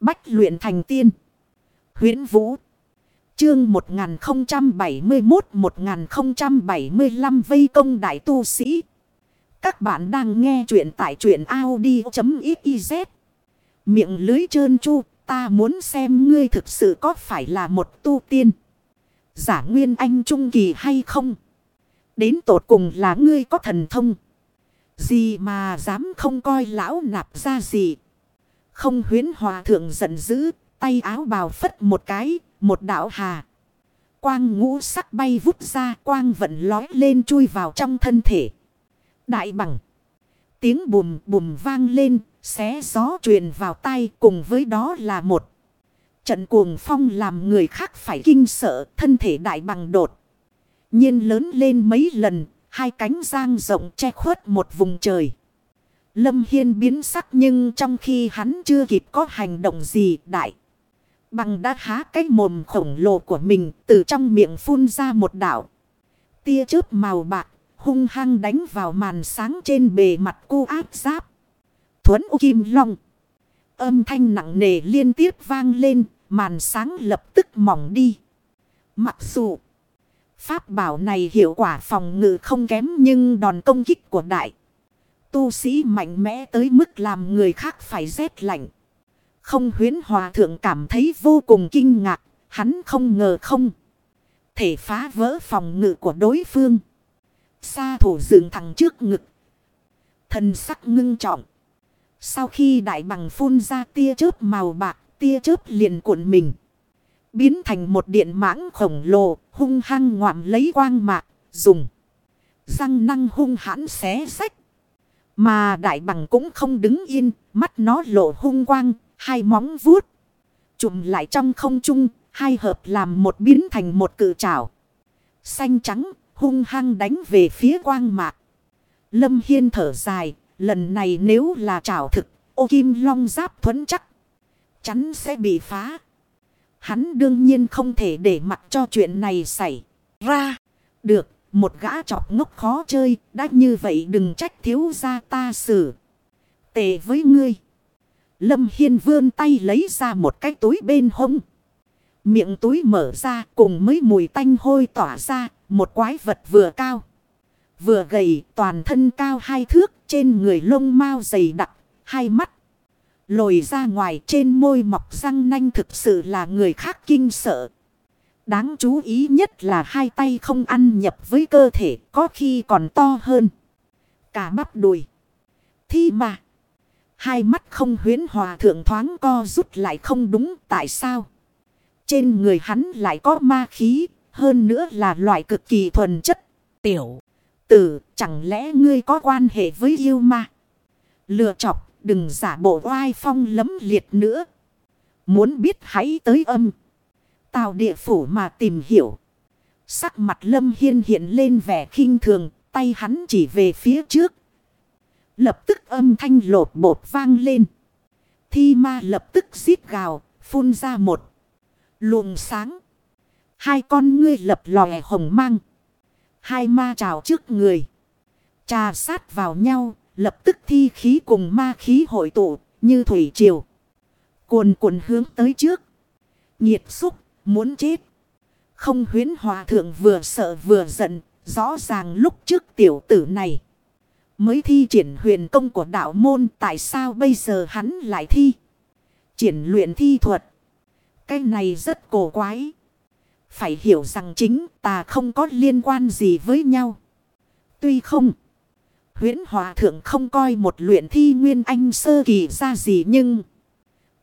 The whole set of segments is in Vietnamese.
Bách luyện thành tiên. huyễn Vũ. Chương 1071-1075 vây công đại tu sĩ. Các bạn đang nghe truyện tại truyện Audi.xyz. Miệng lưới trơn chu, ta muốn xem ngươi thực sự có phải là một tu tiên. Giả nguyên anh trung kỳ hay không? Đến tột cùng là ngươi có thần thông. Gì mà dám không coi lão nạp ra gì. Không huyến hòa thượng giận dữ, tay áo bào phất một cái, một đạo hà. Quang ngũ sắc bay vút ra, quang vận lói lên chui vào trong thân thể. Đại bằng. Tiếng bùm bùm vang lên, xé gió truyền vào tay cùng với đó là một. Trận cuồng phong làm người khác phải kinh sợ, thân thể đại bằng đột. nhiên lớn lên mấy lần, hai cánh giang rộng che khuất một vùng trời. Lâm Hiên biến sắc nhưng trong khi hắn chưa kịp có hành động gì đại. Bằng đã há cái mồm khổng lồ của mình từ trong miệng phun ra một đảo. Tia chớp màu bạc hung hăng đánh vào màn sáng trên bề mặt cô áp giáp. Thuấn U Kim Long. Âm thanh nặng nề liên tiếp vang lên, màn sáng lập tức mỏng đi. Mặc dù pháp bảo này hiệu quả phòng ngự không kém nhưng đòn công kích của đại tu sĩ mạnh mẽ tới mức làm người khác phải rét lạnh. Không huyến hòa thượng cảm thấy vô cùng kinh ngạc, hắn không ngờ không. Thể phá vỡ phòng ngự của đối phương. Sa thủ dựng thẳng trước ngực. Thần sắc ngưng trọng. Sau khi đại bằng phun ra tia chớp màu bạc, tia chớp liền cuộn mình. Biến thành một điện mãng khổng lồ, hung hăng ngoạm lấy quang mạc, dùng. Răng năng hung hãn xé sách. Mà đại bằng cũng không đứng yên, mắt nó lộ hung quang, hai móng vuốt. Chụm lại trong không trung, hai hợp làm một biến thành một cự trảo. Xanh trắng, hung hăng đánh về phía quang mạc. Lâm Hiên thở dài, lần này nếu là trảo thực, ô kim long giáp thuẫn chắc. Chắn sẽ bị phá. Hắn đương nhiên không thể để mặc cho chuyện này xảy ra. Được, một gã chọc ngốc khó chơi, đã như vậy đừng trách thiếu gia ta xử. Tệ với ngươi. Lâm Hiên vươn tay lấy ra một cái túi bên hông. Miệng túi mở ra cùng mấy mùi tanh hôi tỏa ra, một quái vật vừa cao. Vừa gầy, toàn thân cao hai thước, trên người lông mau dày đặc, hai mắt. Lồi ra ngoài trên môi mọc răng nanh thực sự là người khác kinh sợ. Đáng chú ý nhất là hai tay không ăn nhập với cơ thể có khi còn to hơn. Cả bắp đùi. Thi mà. Hai mắt không huyến hòa thượng thoáng co rút lại không đúng tại sao. Trên người hắn lại có ma khí. Hơn nữa là loại cực kỳ thuần chất. Tiểu. Tử chẳng lẽ ngươi có quan hệ với yêu ma. Lừa chọc đừng giả bộ oai phong lấm liệt nữa. Muốn biết hãy tới âm. Tào địa phủ mà tìm hiểu. Sắc mặt lâm hiên hiện lên vẻ khinh thường, tay hắn chỉ về phía trước. Lập tức âm thanh lột bột vang lên. Thi ma lập tức xít gào, phun ra một luồng sáng. Hai con ngươi lập lòe hồng mang. Hai ma trào trước người. Trà sát vào nhau, lập tức thi khí cùng ma khí hội tụ, như thủy triều. Cuồn cuộn hướng tới trước. Nhiệt xúc Muốn chết. Không huyến hòa thượng vừa sợ vừa giận. Rõ ràng lúc trước tiểu tử này. Mới thi triển huyền công của đạo môn. Tại sao bây giờ hắn lại thi. Triển luyện thi thuật. Cái này rất cổ quái. Phải hiểu rằng chính ta không có liên quan gì với nhau. Tuy không. Huyễn Hòa Thượng không coi một luyện thi nguyên anh sơ kỳ ra gì nhưng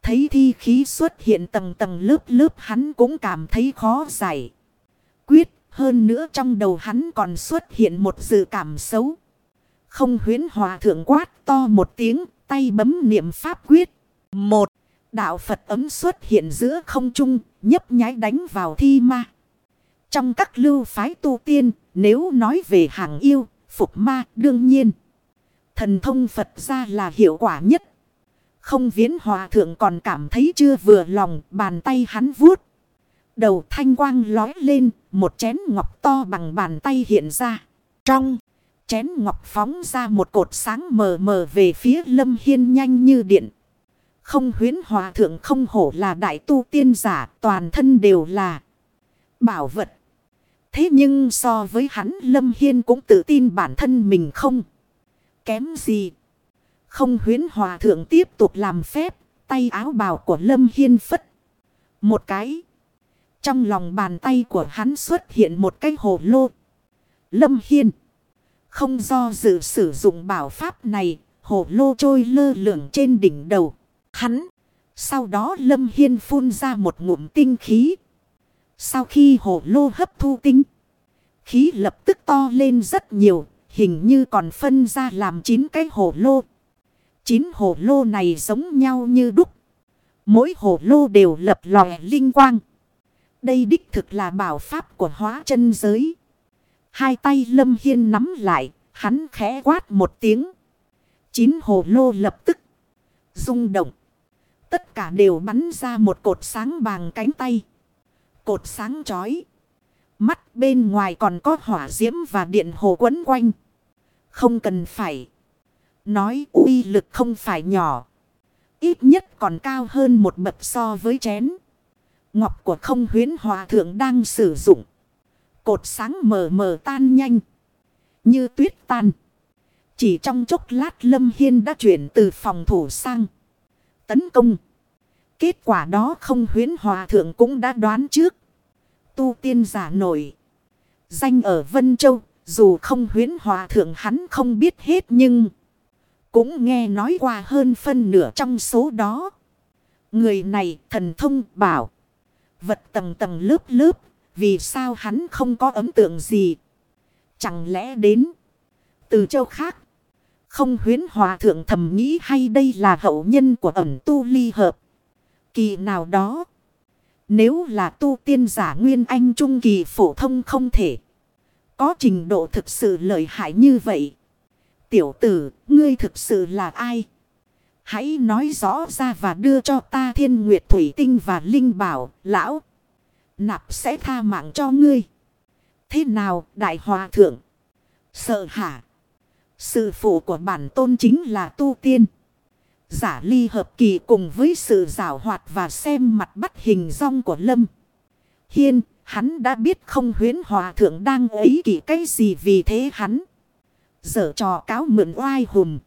thấy thi khí xuất hiện tầng tầng lớp lớp hắn cũng cảm thấy khó giải. Quyết, hơn nữa trong đầu hắn còn xuất hiện một dự cảm xấu. Không huyến hòa thượng quát to một tiếng, tay bấm niệm pháp quyết. Một, đạo Phật ấm xuất hiện giữa không trung, nhấp nháy đánh vào thi ma. Trong các lưu phái tu tiên, nếu nói về hàng yêu, phục ma, đương nhiên. Thần thông Phật ra là hiệu quả nhất không viễn hòa thượng còn cảm thấy chưa vừa lòng bàn tay hắn vuốt. Đầu thanh quang lói lên một chén ngọc to bằng bàn tay hiện ra. Trong chén ngọc phóng ra một cột sáng mờ mờ về phía lâm hiên nhanh như điện. Không huyến hòa thượng không hổ là đại tu tiên giả, toàn thân đều là bảo vật. Thế nhưng so với hắn Lâm Hiên cũng tự tin bản thân mình không. Kém gì. Không huyến hòa thượng tiếp tục làm phép. Tay áo bào của Lâm Hiên phất. Một cái. Trong lòng bàn tay của hắn xuất hiện một cái hồ lô. Lâm Hiên. Không do dự sử dụng bảo pháp này. Hồ lô trôi lơ lửng trên đỉnh đầu. Hắn. Sau đó Lâm Hiên phun ra một ngụm tinh khí. Sau khi hồ lô hấp thu tinh. Khí lập tức to lên rất nhiều. Hình như còn phân ra làm chín cái hồ lô. Chín hồ lô này giống nhau như đúc. Mỗi hồ lô đều lập lòe linh quang. Đây đích thực là bảo pháp của hóa chân giới. Hai tay Lâm Hiên nắm lại, hắn khẽ quát một tiếng. Chín hồ lô lập tức rung động. Tất cả đều bắn ra một cột sáng bằng cánh tay. Cột sáng chói. Mắt bên ngoài còn có hỏa diễm và điện hồ quấn quanh. Không cần phải. Nói uy lực không phải nhỏ. Ít nhất còn cao hơn một bậc so với chén. Ngọc của không huyến hòa thượng đang sử dụng. Cột sáng mờ mờ tan nhanh. Như tuyết tan. Chỉ trong chốc lát Lâm Hiên đã chuyển từ phòng thủ sang. Tấn công. Kết quả đó không huyến hòa thượng cũng đã đoán trước. Tu tiên giả nổi. Danh ở Vân Châu. Dù không huyến hòa thượng hắn không biết hết nhưng. Cũng nghe nói qua hơn phân nửa trong số đó. Người này thần thông bảo. Vật tầng tầng lớp lớp. Vì sao hắn không có ấn tượng gì? Chẳng lẽ đến từ châu khác? Không huyến hòa thượng thầm nghĩ hay đây là hậu nhân của ẩn tu ly hợp. Kỳ nào đó. Nếu là tu tiên giả nguyên anh trung kỳ phổ thông không thể. Có trình độ thực sự lợi hại như vậy. Tiểu tử, ngươi thực sự là ai? Hãy nói rõ ra và đưa cho ta thiên nguyệt thủy tinh và linh bảo, lão. Nạp sẽ tha mạng cho ngươi. Thế nào, đại hòa thượng? Sợ hả? Sự phụ của bản tôn chính là tu tiên. Giả ly hợp kỳ cùng với sự rào hoạt và xem mặt bắt hình rong của Lâm. Hiên, hắn đã biết không huyến hòa thượng đang ấy kỳ cái gì vì thế hắn. Giờ trò cáo mượn oai hùm.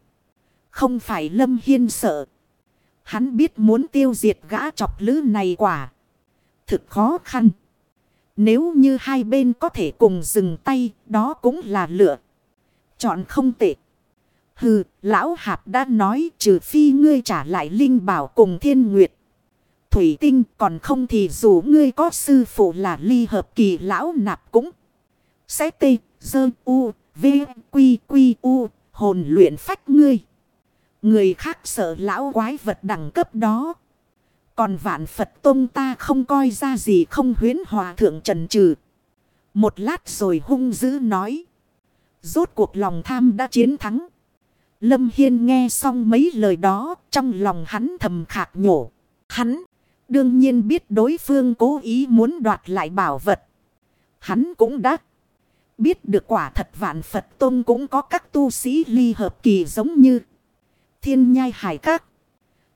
Không phải Lâm Hiên sợ. Hắn biết muốn tiêu diệt gã chọc lứ này quả. Thực khó khăn. Nếu như hai bên có thể cùng dừng tay, đó cũng là lựa. Chọn không tệ. Hừ, lão hạp đã nói trừ phi ngươi trả lại linh bảo cùng thiên nguyệt. Thủy tinh còn không thì dù ngươi có sư phụ là ly hợp kỳ lão nạp cũng. Sẽ tê, dơ, u, v, quy, quy, u, hồn luyện phách ngươi. Người khác sợ lão quái vật đẳng cấp đó. Còn vạn Phật Tông ta không coi ra gì không huyến hòa thượng trần trừ. Một lát rồi hung dữ nói. Rốt cuộc lòng tham đã chiến thắng. Lâm Hiên nghe xong mấy lời đó, trong lòng hắn thầm khạc nhổ. Hắn, đương nhiên biết đối phương cố ý muốn đoạt lại bảo vật. Hắn cũng đã biết được quả thật vạn Phật Tông cũng có các tu sĩ ly hợp kỳ giống như thiên nhai hải các.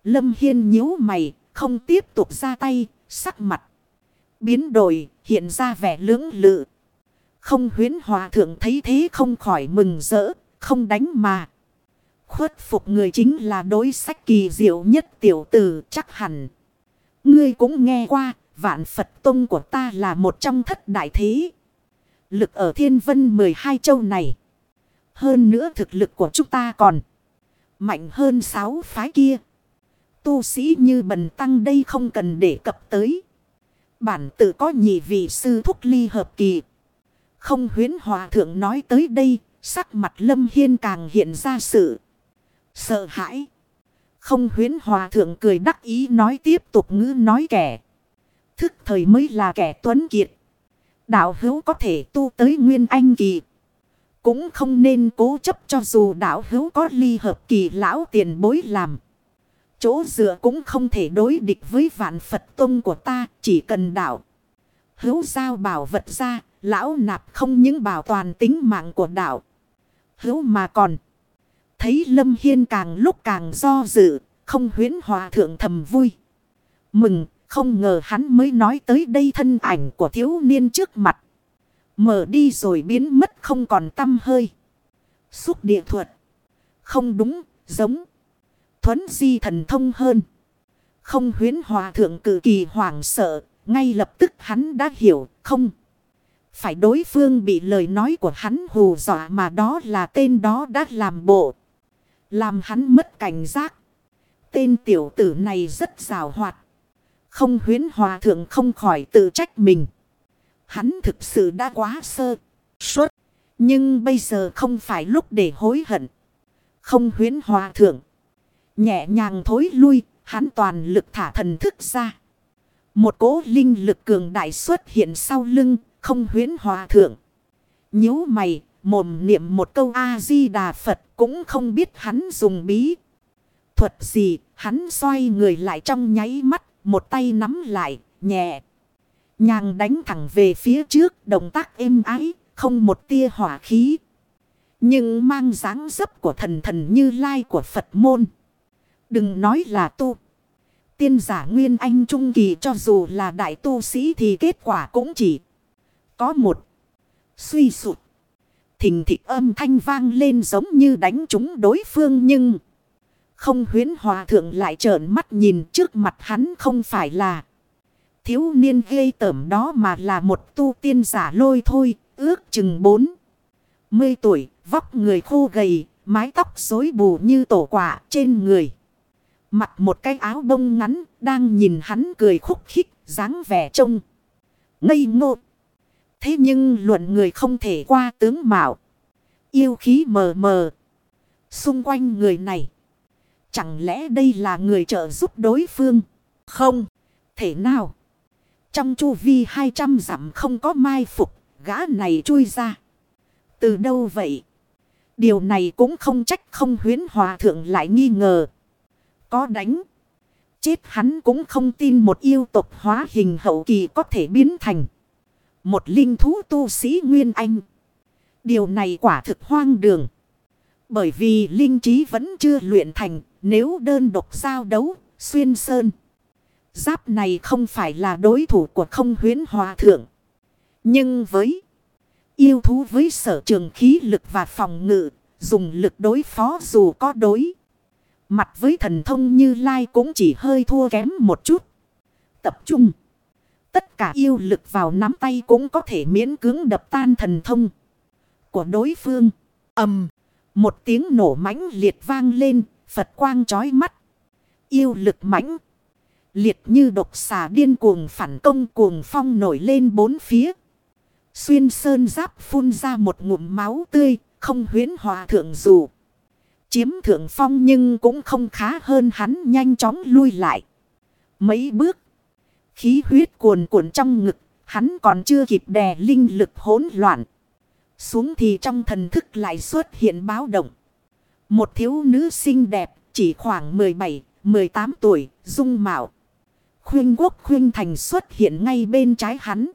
Lâm Hiên nhíu mày, không tiếp tục ra tay, sắc mặt. Biến đổi, hiện ra vẻ lưỡng lự. Không huyến hòa thượng thấy thế không khỏi mừng rỡ, không đánh mà. Khuất phục người chính là đối sách kỳ diệu nhất tiểu tử chắc hẳn. Ngươi cũng nghe qua, vạn Phật Tông của ta là một trong thất đại thế. Lực ở thiên vân 12 châu này. Hơn nữa thực lực của chúng ta còn mạnh hơn sáu phái kia. Tu sĩ như bần tăng đây không cần để cập tới. Bản tự có nhị vị sư thúc ly hợp kỳ. Không huyến hòa thượng nói tới đây, sắc mặt lâm hiên càng hiện ra sự sợ hãi. Không huyến hòa thượng cười đắc ý nói tiếp tục ngữ nói kẻ. Thức thời mới là kẻ tuấn kiệt. Đạo hữu có thể tu tới nguyên anh kỳ. Cũng không nên cố chấp cho dù đạo hữu có ly hợp kỳ lão tiền bối làm. Chỗ dựa cũng không thể đối địch với vạn Phật tông của ta. Chỉ cần đạo. Hữu giao bảo vật ra. Lão nạp không những bảo toàn tính mạng của đạo. Hữu mà còn. Thấy Lâm Hiên càng lúc càng do dự. không huyến hòa thượng thầm vui. Mừng, không ngờ hắn mới nói tới đây thân ảnh của thiếu niên trước mặt. Mở đi rồi biến mất không còn tâm hơi. Xúc địa thuật. Không đúng, giống. Thuấn di thần thông hơn. Không huyến hòa thượng cử kỳ hoảng sợ. Ngay lập tức hắn đã hiểu, không. Phải đối phương bị lời nói của hắn hù dọa mà đó là tên đó đã làm bộ. Làm hắn mất cảnh giác. Tên tiểu tử này rất rào hoạt. Không huyến hòa thượng không khỏi tự trách mình. Hắn thực sự đã quá sơ. Suốt. Nhưng bây giờ không phải lúc để hối hận. Không huyến hòa thượng. Nhẹ nhàng thối lui. Hắn toàn lực thả thần thức ra. Một cố linh lực cường đại xuất hiện sau lưng. Không huyến hòa thượng. nhíu mày. Mồm niệm một câu A-di-đà Phật. Cũng không biết hắn dùng bí. Thuật gì. Hắn xoay người lại trong nháy mắt. Một tay nắm lại. Nhẹ. Nhàng đánh thẳng về phía trước. Động tác êm ái. Không một tia hỏa khí. Nhưng mang dáng dấp của thần thần như lai của Phật môn. Đừng nói là tu. Tiên giả Nguyên Anh Trung Kỳ cho dù là đại tu sĩ thì kết quả cũng chỉ có một. Suy sụt. Thình thịch âm thanh vang lên giống như đánh trúng đối phương nhưng... Không huyến hòa thượng lại trợn mắt nhìn trước mặt hắn không phải là... Thiếu niên ghê tởm đó mà là một tu tiên giả lôi thôi, ước chừng bốn. Mươi tuổi, vóc người khô gầy, mái tóc rối bù như tổ quả trên người. Mặc một cái áo bông ngắn, đang nhìn hắn cười khúc khích, dáng vẻ trông. Ngây ngô. Thế nhưng luận người không thể qua tướng mạo. Yêu khí mờ mờ. Xung quanh người này. Chẳng lẽ đây là người trợ giúp đối phương? Không. Thể nào? Trong chu vi 200 dặm không có mai phục. Gã này chui ra. Từ đâu vậy? Điều này cũng không trách không huyến hòa thượng lại nghi ngờ. Có đánh. Chết hắn cũng không tin một yêu tộc hóa hình hậu kỳ có thể biến thành. Một linh thú tu sĩ Nguyên Anh. Điều này quả thực hoang đường. Bởi vì linh trí vẫn chưa luyện thành. Nếu đơn độc giao đấu, xuyên sơn. Giáp này không phải là đối thủ của không huyến hòa thượng. Nhưng với yêu thú với sở trường khí lực và phòng ngự, dùng lực đối phó dù có đối. Mặt với thần thông như lai cũng chỉ hơi thua kém một chút. Tập trung. Tất cả yêu lực vào nắm tay cũng có thể miễn cưỡng đập tan thần thông của đối phương. ầm một tiếng nổ mãnh liệt vang lên, Phật quang chói mắt. Yêu lực mãnh. Liệt như độc xà điên cuồng phản công cuồng phong nổi lên bốn phía. Xuyên sơn giáp phun ra một ngụm máu tươi, không huyến hòa thượng dù. Chiếm thượng phong nhưng cũng không khá hơn hắn nhanh chóng lui lại. Mấy bước. Khí huyết cuồn cuộn trong ngực, hắn còn chưa kịp đè linh lực hỗn loạn. Xuống thì trong thần thức lại xuất hiện báo động. Một thiếu nữ xinh đẹp, chỉ khoảng 17, 18 tuổi, dung mạo. Khuyên quốc khuyên thành xuất hiện ngay bên trái hắn.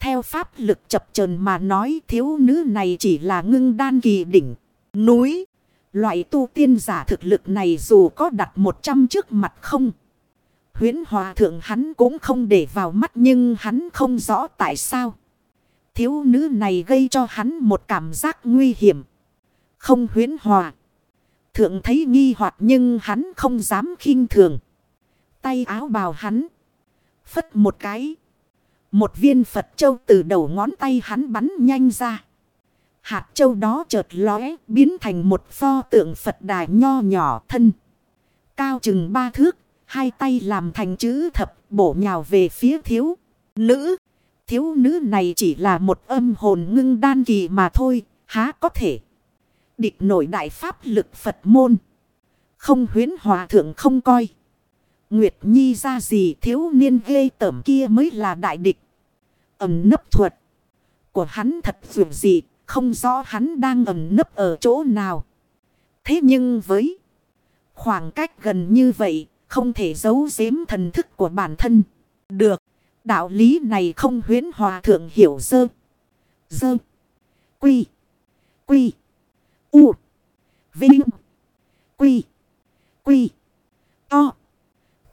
Theo pháp lực chập chờn mà nói thiếu nữ này chỉ là ngưng đan kỳ đỉnh, núi. Loại tu tiên giả thực lực này dù có đặt 100 trước mặt không. Huyến hòa thượng hắn cũng không để vào mắt nhưng hắn không rõ tại sao. Thiếu nữ này gây cho hắn một cảm giác nguy hiểm. Không huyến hòa. Thượng thấy nghi hoặc nhưng hắn không dám khinh thường. Tay áo bào hắn. Phất một cái. Một viên Phật châu từ đầu ngón tay hắn bắn nhanh ra. Hạt châu đó chợt lóe, biến thành một pho tượng Phật đài nho nhỏ thân. Cao chừng ba thước. Hai tay làm thành chữ thập, bổ nhào về phía thiếu. Nữ. Thiếu nữ này chỉ là một âm hồn ngưng đan kỳ mà thôi. Há có thể. Địch nổi đại pháp lực Phật môn. Không huyến hòa thượng không coi. Nguyệt Nhi ra gì thiếu niên ghê tởm kia mới là đại địch. Ẩm nấp thuật. Của hắn thật dù gì. Không rõ hắn đang ẩm nấp ở chỗ nào. Thế nhưng với. Khoảng cách gần như vậy. Không thể giấu giếm thần thức của bản thân. Được. Đạo lý này không huyến hòa thượng hiểu dơ. Dơ. Quy. Quy. U. Vinh. Quy. Quy. To.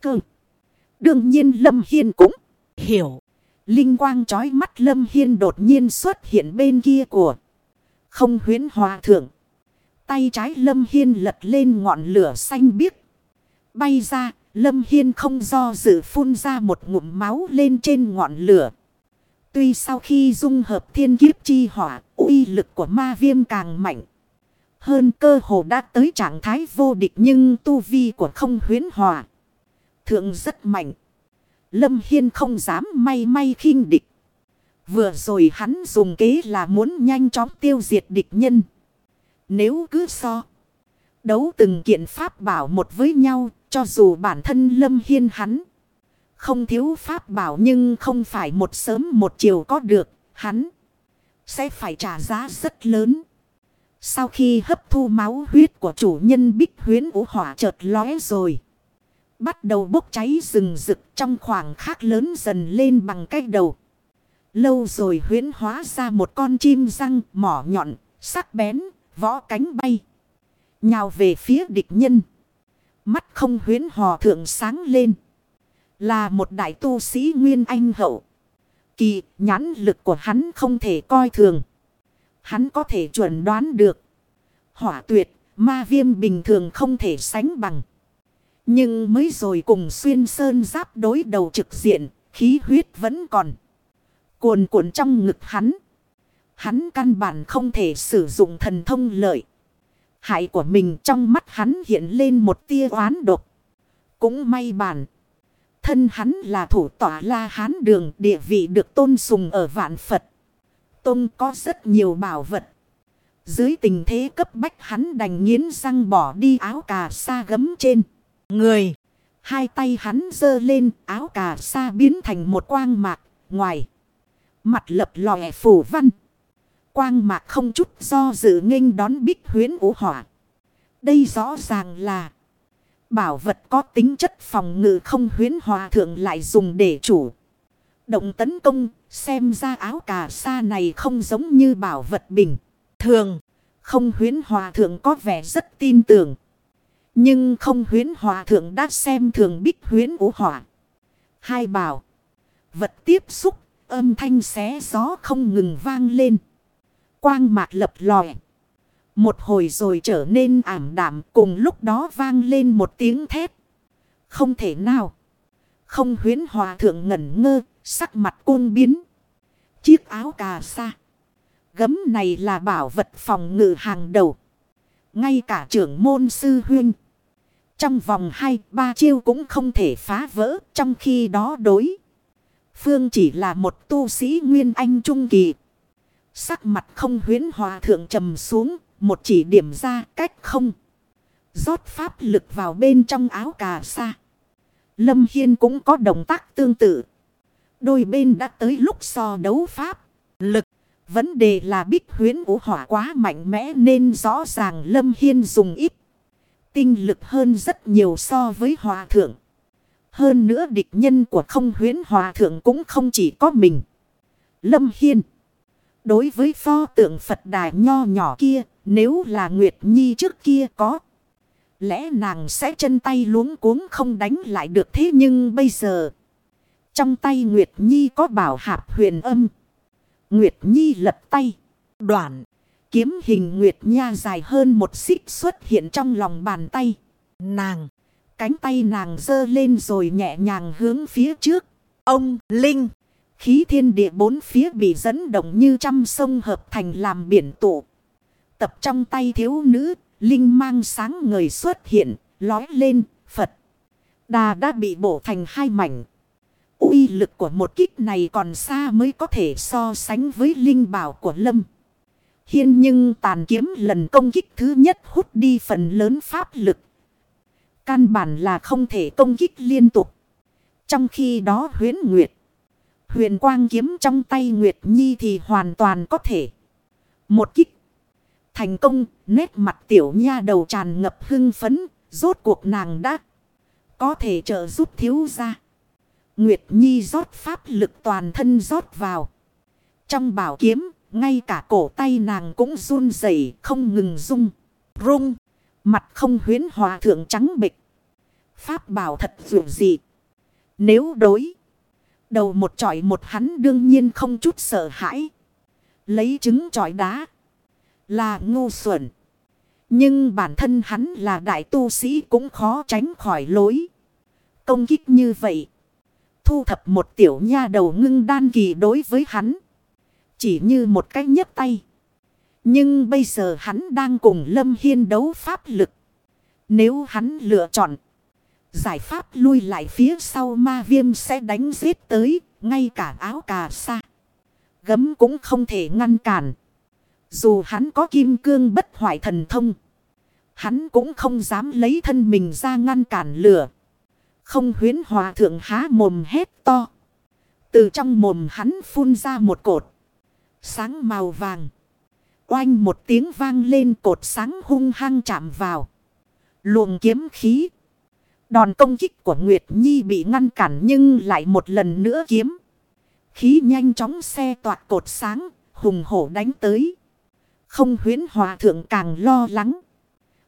Cơ. Đương nhiên Lâm Hiên cũng hiểu. Linh quang trói mắt Lâm Hiên đột nhiên xuất hiện bên kia của. Không huyến hòa thượng. Tay trái Lâm Hiên lật lên ngọn lửa xanh biếc. Bay ra, Lâm Hiên không do dự phun ra một ngụm máu lên trên ngọn lửa. Tuy sau khi dung hợp thiên kiếp chi hỏa, uy lực của ma viêm càng mạnh. Hơn cơ hồ đã tới trạng thái vô địch nhưng tu vi của không huyến hòa. Thượng rất mạnh. Lâm Hiên không dám may may khinh địch. Vừa rồi hắn dùng kế là muốn nhanh chóng tiêu diệt địch nhân. Nếu cứ so. Đấu từng kiện pháp bảo một với nhau. Cho dù bản thân Lâm Hiên hắn. Không thiếu pháp bảo nhưng không phải một sớm một chiều có được. Hắn sẽ phải trả giá rất lớn. Sau khi hấp thu máu huyết của chủ nhân bích huyến ủ hỏa chợt lóe rồi. Bắt đầu bốc cháy rừng rực trong khoảng khắc lớn dần lên bằng cách đầu. Lâu rồi huyến hóa ra một con chim răng mỏ nhọn, sắc bén, võ cánh bay. Nhào về phía địch nhân. Mắt không huyến hò thượng sáng lên. Là một đại tu sĩ Nguyên Anh hậu. Kỳ nhãn lực của hắn không thể coi thường. Hắn có thể chuẩn đoán được. Hỏa tuyệt, ma viêm bình thường không thể sánh bằng. Nhưng mới rồi cùng xuyên sơn giáp đối đầu trực diện, khí huyết vẫn còn. Cuồn cuộn trong ngực hắn. Hắn căn bản không thể sử dụng thần thông lợi. Hại của mình, trong mắt hắn hiện lên một tia oán độc. Cũng may bản. Thân hắn là thủ tỏa la hán đường, địa vị được tôn sùng ở vạn Phật. Tông có rất nhiều bảo vật. Dưới tình thế cấp bách hắn đành nghiến răng bỏ đi áo cà sa gấm trên. Người. Hai tay hắn dơ lên, áo cà sa biến thành một quang mạc. Ngoài. Mặt lập lòe phủ văn. Quang mạc không chút do dự nghênh đón bích huyến ủ hỏa. Đây rõ ràng là. Bảo vật có tính chất phòng ngự không huyến hòa thượng lại dùng để chủ. Động tấn công, xem ra áo cà sa này không giống như bảo vật bình. Thường, không huyến hòa thượng có vẻ rất tin tưởng. Nhưng không huyến hòa thượng đã xem thường bích huyến ủ hỏa. Hai bảo, vật tiếp xúc, âm thanh xé gió không ngừng vang lên. Quang mạc lập lòe. Một hồi rồi trở nên ảm đạm cùng lúc đó vang lên một tiếng thét. Không thể nào. Không huyến hòa thượng ngẩn ngơ, sắc mặt côn biến. Chiếc áo cà sa. Gấm này là bảo vật phòng ngự hàng đầu. Ngay cả trưởng môn sư huyên. Trong vòng hai ba chiêu cũng không thể phá vỡ. Trong khi đó đối. Phương chỉ là một tu sĩ nguyên anh trung kỳ. Sắc mặt không huyến hòa thượng trầm xuống, một chỉ điểm ra cách không. rót pháp lực vào bên trong áo cà sa. Lâm Hiên cũng có động tác tương tự. Đôi bên đã tới lúc so đấu pháp. Lực. Vấn đề là bích huyến vũ hỏa quá mạnh mẽ nên rõ ràng Lâm Hiên dùng ít. Tinh lực hơn rất nhiều so với hòa thượng. Hơn nữa địch nhân của không huyến hòa thượng cũng không chỉ có mình. Lâm Hiên. Đối với pho tượng Phật đài nho nhỏ kia, nếu là Nguyệt Nhi trước kia có. Lẽ nàng sẽ chân tay luống cuống không đánh lại được thế nhưng bây giờ. Trong tay Nguyệt Nhi có bảo hạp huyền âm. Nguyệt Nhi lật tay. Đoạn. Kiếm hình Nguyệt Nha dài hơn một xích xuất hiện trong lòng bàn tay. Nàng. Cánh tay nàng dơ lên rồi nhẹ nhàng hướng phía trước. Ông Linh. Khí thiên địa bốn phía bị dẫn động như trăm sông hợp thành làm biển tụ. Tập trong tay thiếu nữ, linh mang sáng người xuất hiện, lói lên, Phật. Đà đã bị bổ thành hai mảnh. uy lực của một kích này còn xa mới có thể so sánh với linh bảo của Lâm. Hiên nhưng tàn kiếm lần công kích thứ nhất hút đi phần lớn pháp lực. Căn bản là không thể công kích liên tục. Trong khi đó huyến nguyệt. Huyền quang kiếm trong tay Nguyệt Nhi thì hoàn toàn có thể. Một kích. Thành công, nét mặt tiểu nha đầu tràn ngập hưng phấn, rốt cuộc nàng đã có thể trợ giúp thiếu ra. Nguyệt Nhi rót pháp lực toàn thân rót vào. Trong bảo kiếm, ngay cả cổ tay nàng cũng run rẩy không ngừng rung, rung. Mặt không huyến hòa thượng trắng bịch. Pháp bảo thật dù gì. Nếu đối. Đầu một trọi một hắn đương nhiên không chút sợ hãi. Lấy trứng trọi đá. Là ngu xuẩn. Nhưng bản thân hắn là đại tu sĩ cũng khó tránh khỏi lối. Công kích như vậy. Thu thập một tiểu nha đầu ngưng đan kỳ đối với hắn. Chỉ như một cách nhấp tay. Nhưng bây giờ hắn đang cùng Lâm Hiên đấu pháp lực. Nếu hắn lựa chọn. Giải pháp lui lại phía sau ma viêm sẽ đánh giết tới. Ngay cả áo cà sa. Gấm cũng không thể ngăn cản. Dù hắn có kim cương bất hoại thần thông. Hắn cũng không dám lấy thân mình ra ngăn cản lửa. Không huyến hòa thượng há mồm hét to. Từ trong mồm hắn phun ra một cột. Sáng màu vàng. Oanh một tiếng vang lên, cột sáng hung hăng chạm vào. Luồng kiếm khí. Đòn công kích của Nguyệt Nhi bị ngăn cản nhưng lại một lần nữa kiếm. Khí nhanh chóng xe toạt cột sáng, hùng hổ đánh tới. Không huyến hòa thượng càng lo lắng.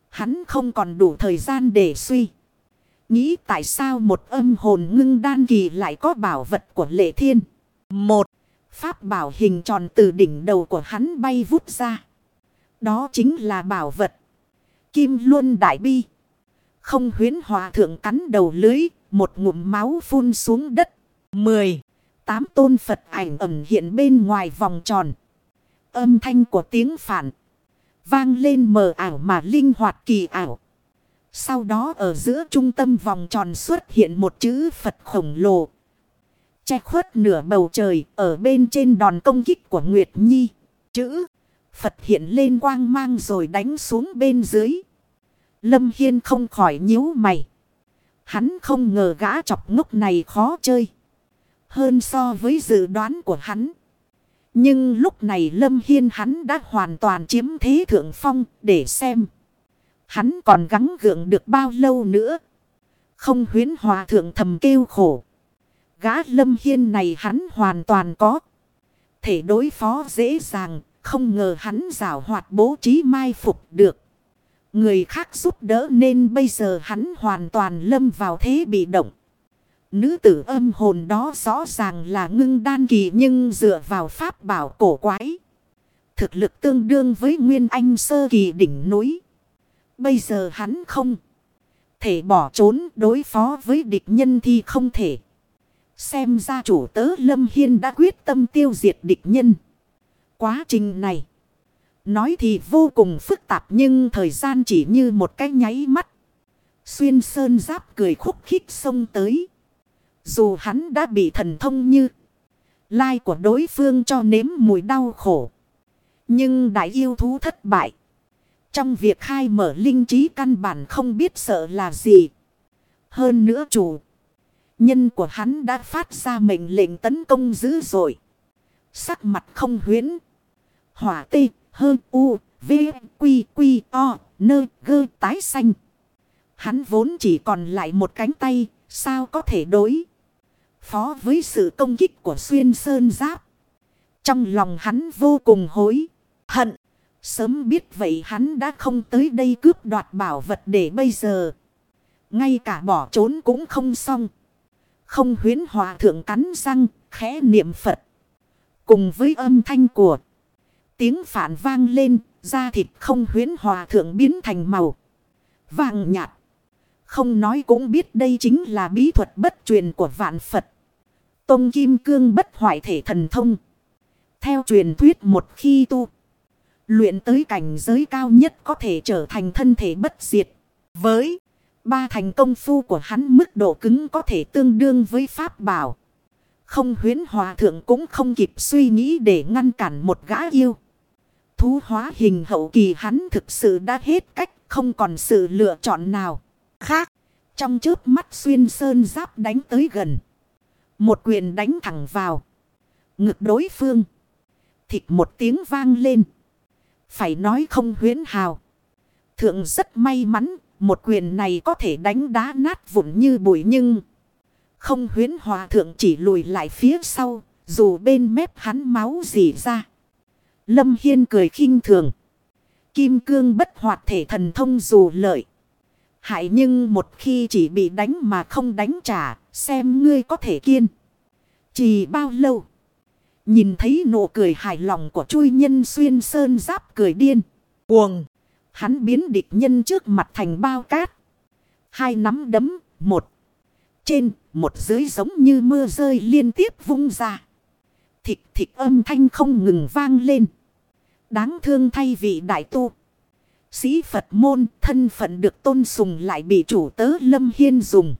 Hắn không còn đủ thời gian để suy. Nghĩ tại sao một âm hồn ngưng đan kỳ lại có bảo vật của lệ thiên. Một, pháp bảo hình tròn từ đỉnh đầu của hắn bay vút ra. Đó chính là bảo vật. Kim Luân Đại Bi. Không huyến hòa thượng cắn đầu lưới, một ngụm máu phun xuống đất. Mười, tám tôn Phật ảnh ẩn hiện bên ngoài vòng tròn. Âm thanh của tiếng phản. Vang lên mờ ảo mà linh hoạt kỳ ảo. Sau đó ở giữa trung tâm vòng tròn xuất hiện một chữ Phật khổng lồ. Che khuất nửa bầu trời ở bên trên đòn công kích của Nguyệt Nhi. Chữ Phật hiện lên quang mang rồi đánh xuống bên dưới. Lâm Hiên không khỏi nhíu mày. Hắn không ngờ gã chọc ngốc này khó chơi. Hơn so với dự đoán của hắn. Nhưng lúc này Lâm Hiên hắn đã hoàn toàn chiếm thế thượng phong để xem. Hắn còn gắng gượng được bao lâu nữa. Không huyến hòa thượng thầm kêu khổ. Gã Lâm Hiên này hắn hoàn toàn có. Thể đối phó dễ dàng. Không ngờ hắn rào hoạt bố trí mai phục được. Người khác giúp đỡ nên bây giờ hắn hoàn toàn lâm vào thế bị động. Nữ tử âm hồn đó rõ ràng là ngưng đan kỳ nhưng dựa vào pháp bảo cổ quái. Thực lực tương đương với nguyên anh sơ kỳ đỉnh núi. Bây giờ hắn không thể bỏ trốn đối phó với địch nhân thì không thể. Xem ra chủ tớ Lâm Hiên đã quyết tâm tiêu diệt địch nhân. Quá trình này. Nói thì vô cùng phức tạp nhưng thời gian chỉ như một cái nháy mắt. Xuyên sơn giáp cười khúc khích xông tới. Dù hắn đã bị thần thông như lai của đối phương cho nếm mùi đau khổ. Nhưng đại yêu thú thất bại. Trong việc khai mở linh trí căn bản không biết sợ là gì. Hơn nữa chủ. Nhân của hắn đã phát ra mệnh lệnh tấn công dữ dội. Sắc mặt không huyến. Hỏa tê, hơn u, v, quy, quy, o, nơ, gơ, tái xanh. Hắn vốn chỉ còn lại một cánh tay, sao có thể đối. Phó với sự công kích của xuyên sơn giáp. Trong lòng hắn vô cùng hối, hận. Sớm biết vậy hắn đã không tới đây cướp đoạt bảo vật để bây giờ. Ngay cả bỏ trốn cũng không xong. Không huyến hòa thượng cắn răng, khẽ niệm Phật. Cùng với âm thanh của tiếng phản vang lên, da thịt không huyến hòa thượng biến thành màu. Vàng nhạt. Không nói cũng biết đây chính là bí thuật bất truyền của vạn Phật. Tông Kim Cương bất hoại thể thần thông. Theo truyền thuyết một khi tu. Luyện tới cảnh giới cao nhất có thể trở thành thân thể bất diệt. Với ba thành công phu của hắn mức độ cứng có thể tương đương với pháp bảo. Không huyến hòa thượng cũng không kịp suy nghĩ để ngăn cản một gã yêu. Thú hóa hình hậu kỳ hắn thực sự đã hết cách, không còn sự lựa chọn nào khác. Trong chớp mắt xuyên sơn giáp đánh tới gần. Một quyền đánh thẳng vào. Ngực đối phương. Thịt một tiếng vang lên. Phải nói không huyến hào. Thượng rất may mắn. Một quyền này có thể đánh đá nát vụn như bụi nhưng. Không huyến hòa thượng chỉ lùi lại phía sau. Dù bên mép hắn máu dì ra. Lâm Hiên cười khinh thường. Kim cương bất hoạt thể thần thông dù lợi. Hại nhưng một khi chỉ bị đánh mà không đánh trả, xem ngươi có thể kiên. Chỉ bao lâu? Nhìn thấy nụ cười hài lòng của chui nhân xuyên sơn giáp cười điên. Cuồng. Hắn biến địch nhân trước mặt thành bao cát. Hai nắm đấm, một. Trên, một dưới giống như mưa rơi liên tiếp vung ra. Thịt thịt âm thanh không ngừng vang lên. Đáng thương thay vị đại tu. Sĩ Phật môn thân phận được tôn sùng lại bị chủ tớ Lâm Hiên dùng.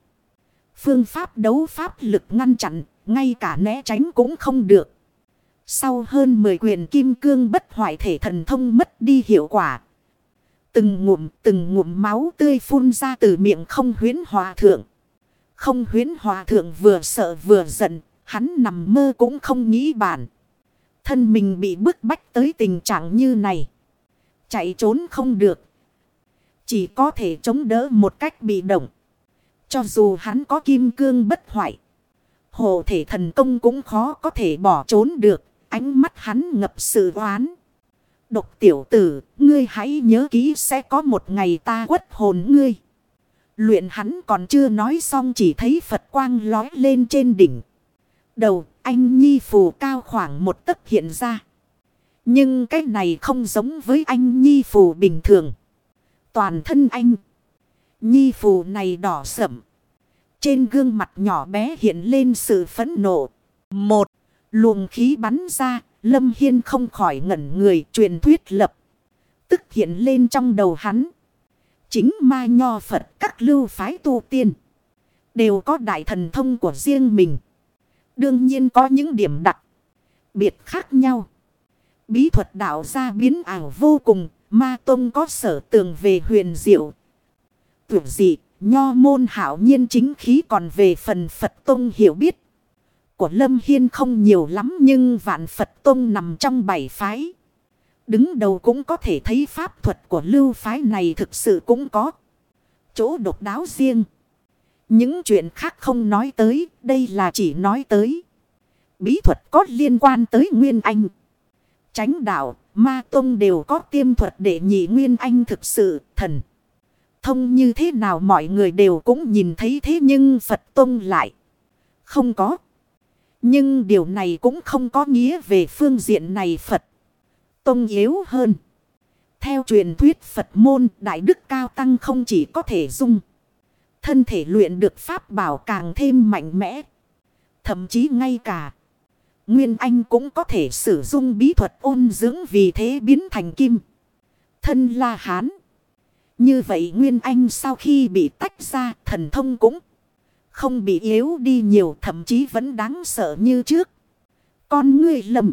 Phương pháp đấu pháp lực ngăn chặn, ngay cả né tránh cũng không được. Sau hơn 10 quyền kim cương bất hoại thể thần thông mất đi hiệu quả. Từng ngụm từng ngụm máu tươi phun ra từ miệng không huyến hòa thượng. Không huyến hòa thượng vừa sợ vừa giận, hắn nằm mơ cũng không nghĩ bản. Thân mình bị bức bách tới tình trạng như này. Chạy trốn không được. Chỉ có thể chống đỡ một cách bị động. Cho dù hắn có kim cương bất hoại. Hộ thể thần công cũng khó có thể bỏ trốn được. Ánh mắt hắn ngập sự oán. Độc tiểu tử, ngươi hãy nhớ kỹ sẽ có một ngày ta quất hồn ngươi. Luyện hắn còn chưa nói xong chỉ thấy Phật quang lói lên trên đỉnh. Đầu, anh nhi phù cao khoảng một tấc hiện ra. Nhưng cái này không giống với anh nhi phù bình thường. Toàn thân anh. Nhi phù này đỏ sậm. Trên gương mặt nhỏ bé hiện lên sự phẫn nộ. Một. Luồng khí bắn ra. Lâm Hiên không khỏi ngẩn người truyền thuyết lập. Tức hiện lên trong đầu hắn. Chính ma nho Phật các lưu phái tu tiên. Đều có đại thần thông của riêng mình. Đương nhiên có những điểm đặc. Biệt khác nhau. Bí thuật đạo ra biến ảo vô cùng. Ma Tông có sở tường về huyền diệu. Tưởng dị, nho môn hảo nhiên chính khí còn về phần Phật Tông hiểu biết. Của Lâm Hiên không nhiều lắm nhưng vạn Phật Tông nằm trong bảy phái. Đứng đầu cũng có thể thấy pháp thuật của lưu phái này thực sự cũng có. Chỗ độc đáo riêng. Những chuyện khác không nói tới, đây là chỉ nói tới. Bí thuật có liên quan tới Nguyên Anh. Tránh đạo, ma tông đều có tiêm thuật để nhị Nguyên Anh thực sự, thần. Thông như thế nào mọi người đều cũng nhìn thấy thế nhưng Phật tông lại. Không có. Nhưng điều này cũng không có nghĩa về phương diện này Phật. Tông yếu hơn. Theo truyền thuyết Phật môn Đại Đức Cao Tăng không chỉ có thể dung. Thân thể luyện được pháp bảo càng thêm mạnh mẽ. Thậm chí ngay cả. Nguyên Anh cũng có thể sử dụng bí thuật ôn dưỡng vì thế biến thành kim. Thân La Hán. Như vậy Nguyên Anh sau khi bị tách ra thần thông cũng không bị yếu đi nhiều thậm chí vẫn đáng sợ như trước. Con ngươi lầm.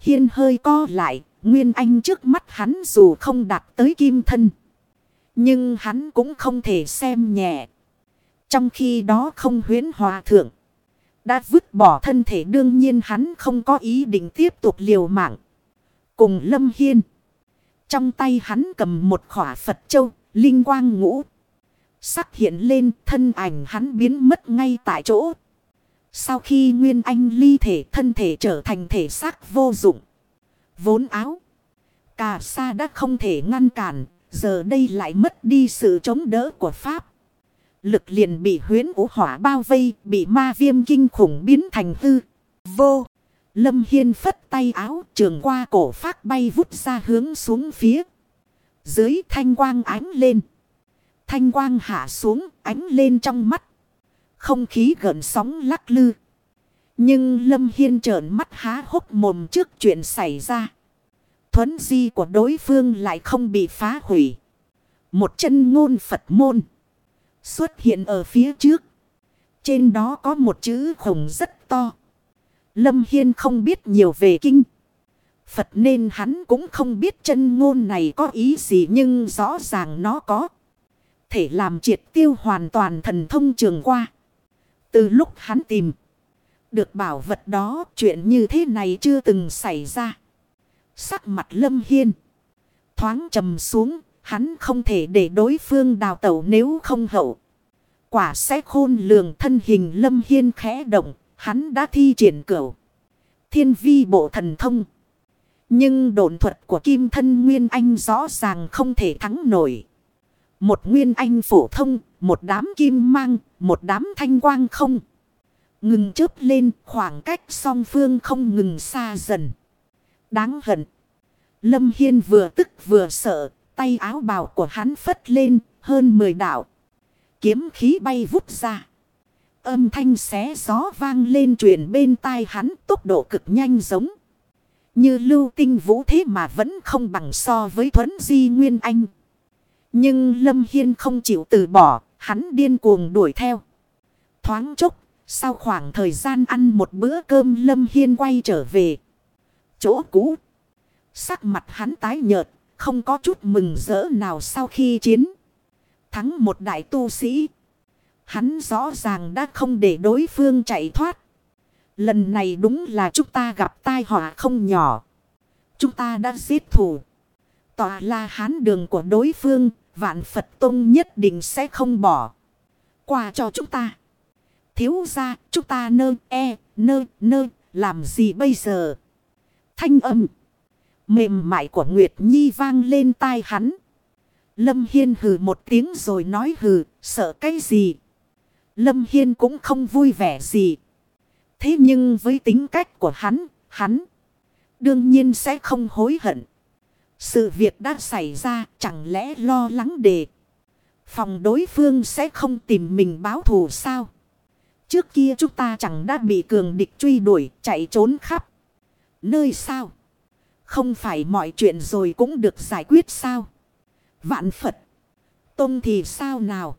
Hiên hơi co lại, Nguyên Anh trước mắt hắn dù không đạt tới kim thân. Nhưng hắn cũng không thể xem nhẹ. Trong khi đó không huyến hòa thượng. Đã vứt bỏ thân thể đương nhiên hắn không có ý định tiếp tục liều mạng. Cùng Lâm Hiên. Trong tay hắn cầm một khỏa Phật Châu, linh quang ngũ. Sắc hiện lên thân ảnh hắn biến mất ngay tại chỗ. Sau khi Nguyên Anh ly thể thân thể trở thành thể xác vô dụng. Vốn áo. Cà sa đã không thể ngăn cản. Giờ đây lại mất đi sự chống đỡ của Pháp. Lực liền bị huyến ủ hỏa bao vây. Bị ma viêm kinh khủng biến thành hư. Vô. Lâm Hiên phất tay áo, trường qua cổ phát bay vút ra hướng xuống phía. Dưới thanh quang ánh lên. Thanh quang hạ xuống, ánh lên trong mắt. Không khí gần sóng lắc lư. Nhưng Lâm Hiên trợn mắt há hốc mồm trước chuyện xảy ra. Thuấn di của đối phương lại không bị phá hủy. Một chân ngôn Phật môn. Xuất hiện ở phía trước. Trên đó có một chữ khổng rất to. Lâm Hiên không biết nhiều về kinh. Phật nên hắn cũng không biết chân ngôn này có ý gì nhưng rõ ràng nó có. Thể làm triệt tiêu hoàn toàn thần thông trường qua. Từ lúc hắn tìm được bảo vật đó, chuyện như thế này chưa từng xảy ra. Sắc mặt lâm hiên. Thoáng trầm xuống. Hắn không thể để đối phương đào tẩu nếu không hậu. Quả sẽ khôn lường thân hình lâm hiên khẽ động. Hắn đã thi triển cửu. Thiên vi bộ thần thông. Nhưng độn thuật của kim thân Nguyên Anh rõ ràng không thể thắng nổi. Một nguyên anh phổ thông, một đám kim mang, một đám thanh quang không. Ngừng chớp lên khoảng cách song phương không ngừng xa dần. Đáng hận. Lâm Hiên vừa tức vừa sợ, tay áo bào của hắn phất lên hơn 10 đạo. Kiếm khí bay vút ra. Âm thanh xé gió vang lên truyền bên tai hắn tốc độ cực nhanh giống. Như lưu tinh vũ thế mà vẫn không bằng so với thuấn di nguyên anh. Nhưng Lâm Hiên không chịu từ bỏ, hắn điên cuồng đuổi theo. Thoáng chốc, sau khoảng thời gian ăn một bữa cơm Lâm Hiên quay trở về. Chỗ cũ. Sắc mặt hắn tái nhợt, không có chút mừng rỡ nào sau khi chiến. Thắng một đại tu sĩ. Hắn rõ ràng đã không để đối phương chạy thoát. Lần này đúng là chúng ta gặp tai họa không nhỏ. Chúng ta đã giết thủ. Tòa là hán đường của đối phương, vạn Phật Tông nhất định sẽ không bỏ. Qua cho chúng ta. Thiếu ra, chúng ta nơ, e, nơ, nơ, làm gì bây giờ? Thanh âm. Mềm mại của Nguyệt Nhi vang lên tai hắn. Lâm Hiên hừ một tiếng rồi nói hừ, sợ cái gì? Lâm Hiên cũng không vui vẻ gì. Thế nhưng với tính cách của hắn, hắn đương nhiên sẽ không hối hận. Sự việc đã xảy ra chẳng lẽ lo lắng đề. Phòng đối phương sẽ không tìm mình báo thù sao? Trước kia chúng ta chẳng đã bị cường địch truy đuổi chạy trốn khắp. Nơi sao? Không phải mọi chuyện rồi cũng được giải quyết sao? Vạn Phật. Tông thì sao nào?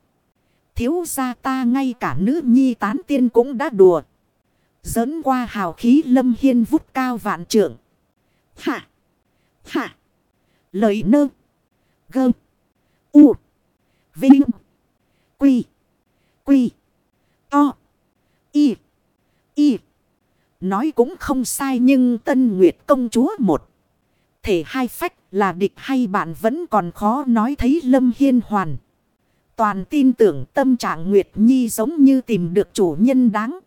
Thiếu ra ta ngay cả nữ nhi tán tiên cũng đã đùa. Dẫn qua hào khí lâm hiên vút cao vạn trượng. Hạ. Hạ. Lời nơ. Gơm. U. Vinh. Quy. Quy. To. Y. Y. Nói cũng không sai nhưng Tân Nguyệt công chúa một. Thể hai phách là địch hay bạn vẫn còn khó nói thấy Lâm Hiên hoàn. Toàn tin tưởng tâm trạng Nguyệt Nhi giống như tìm được chủ nhân đáng.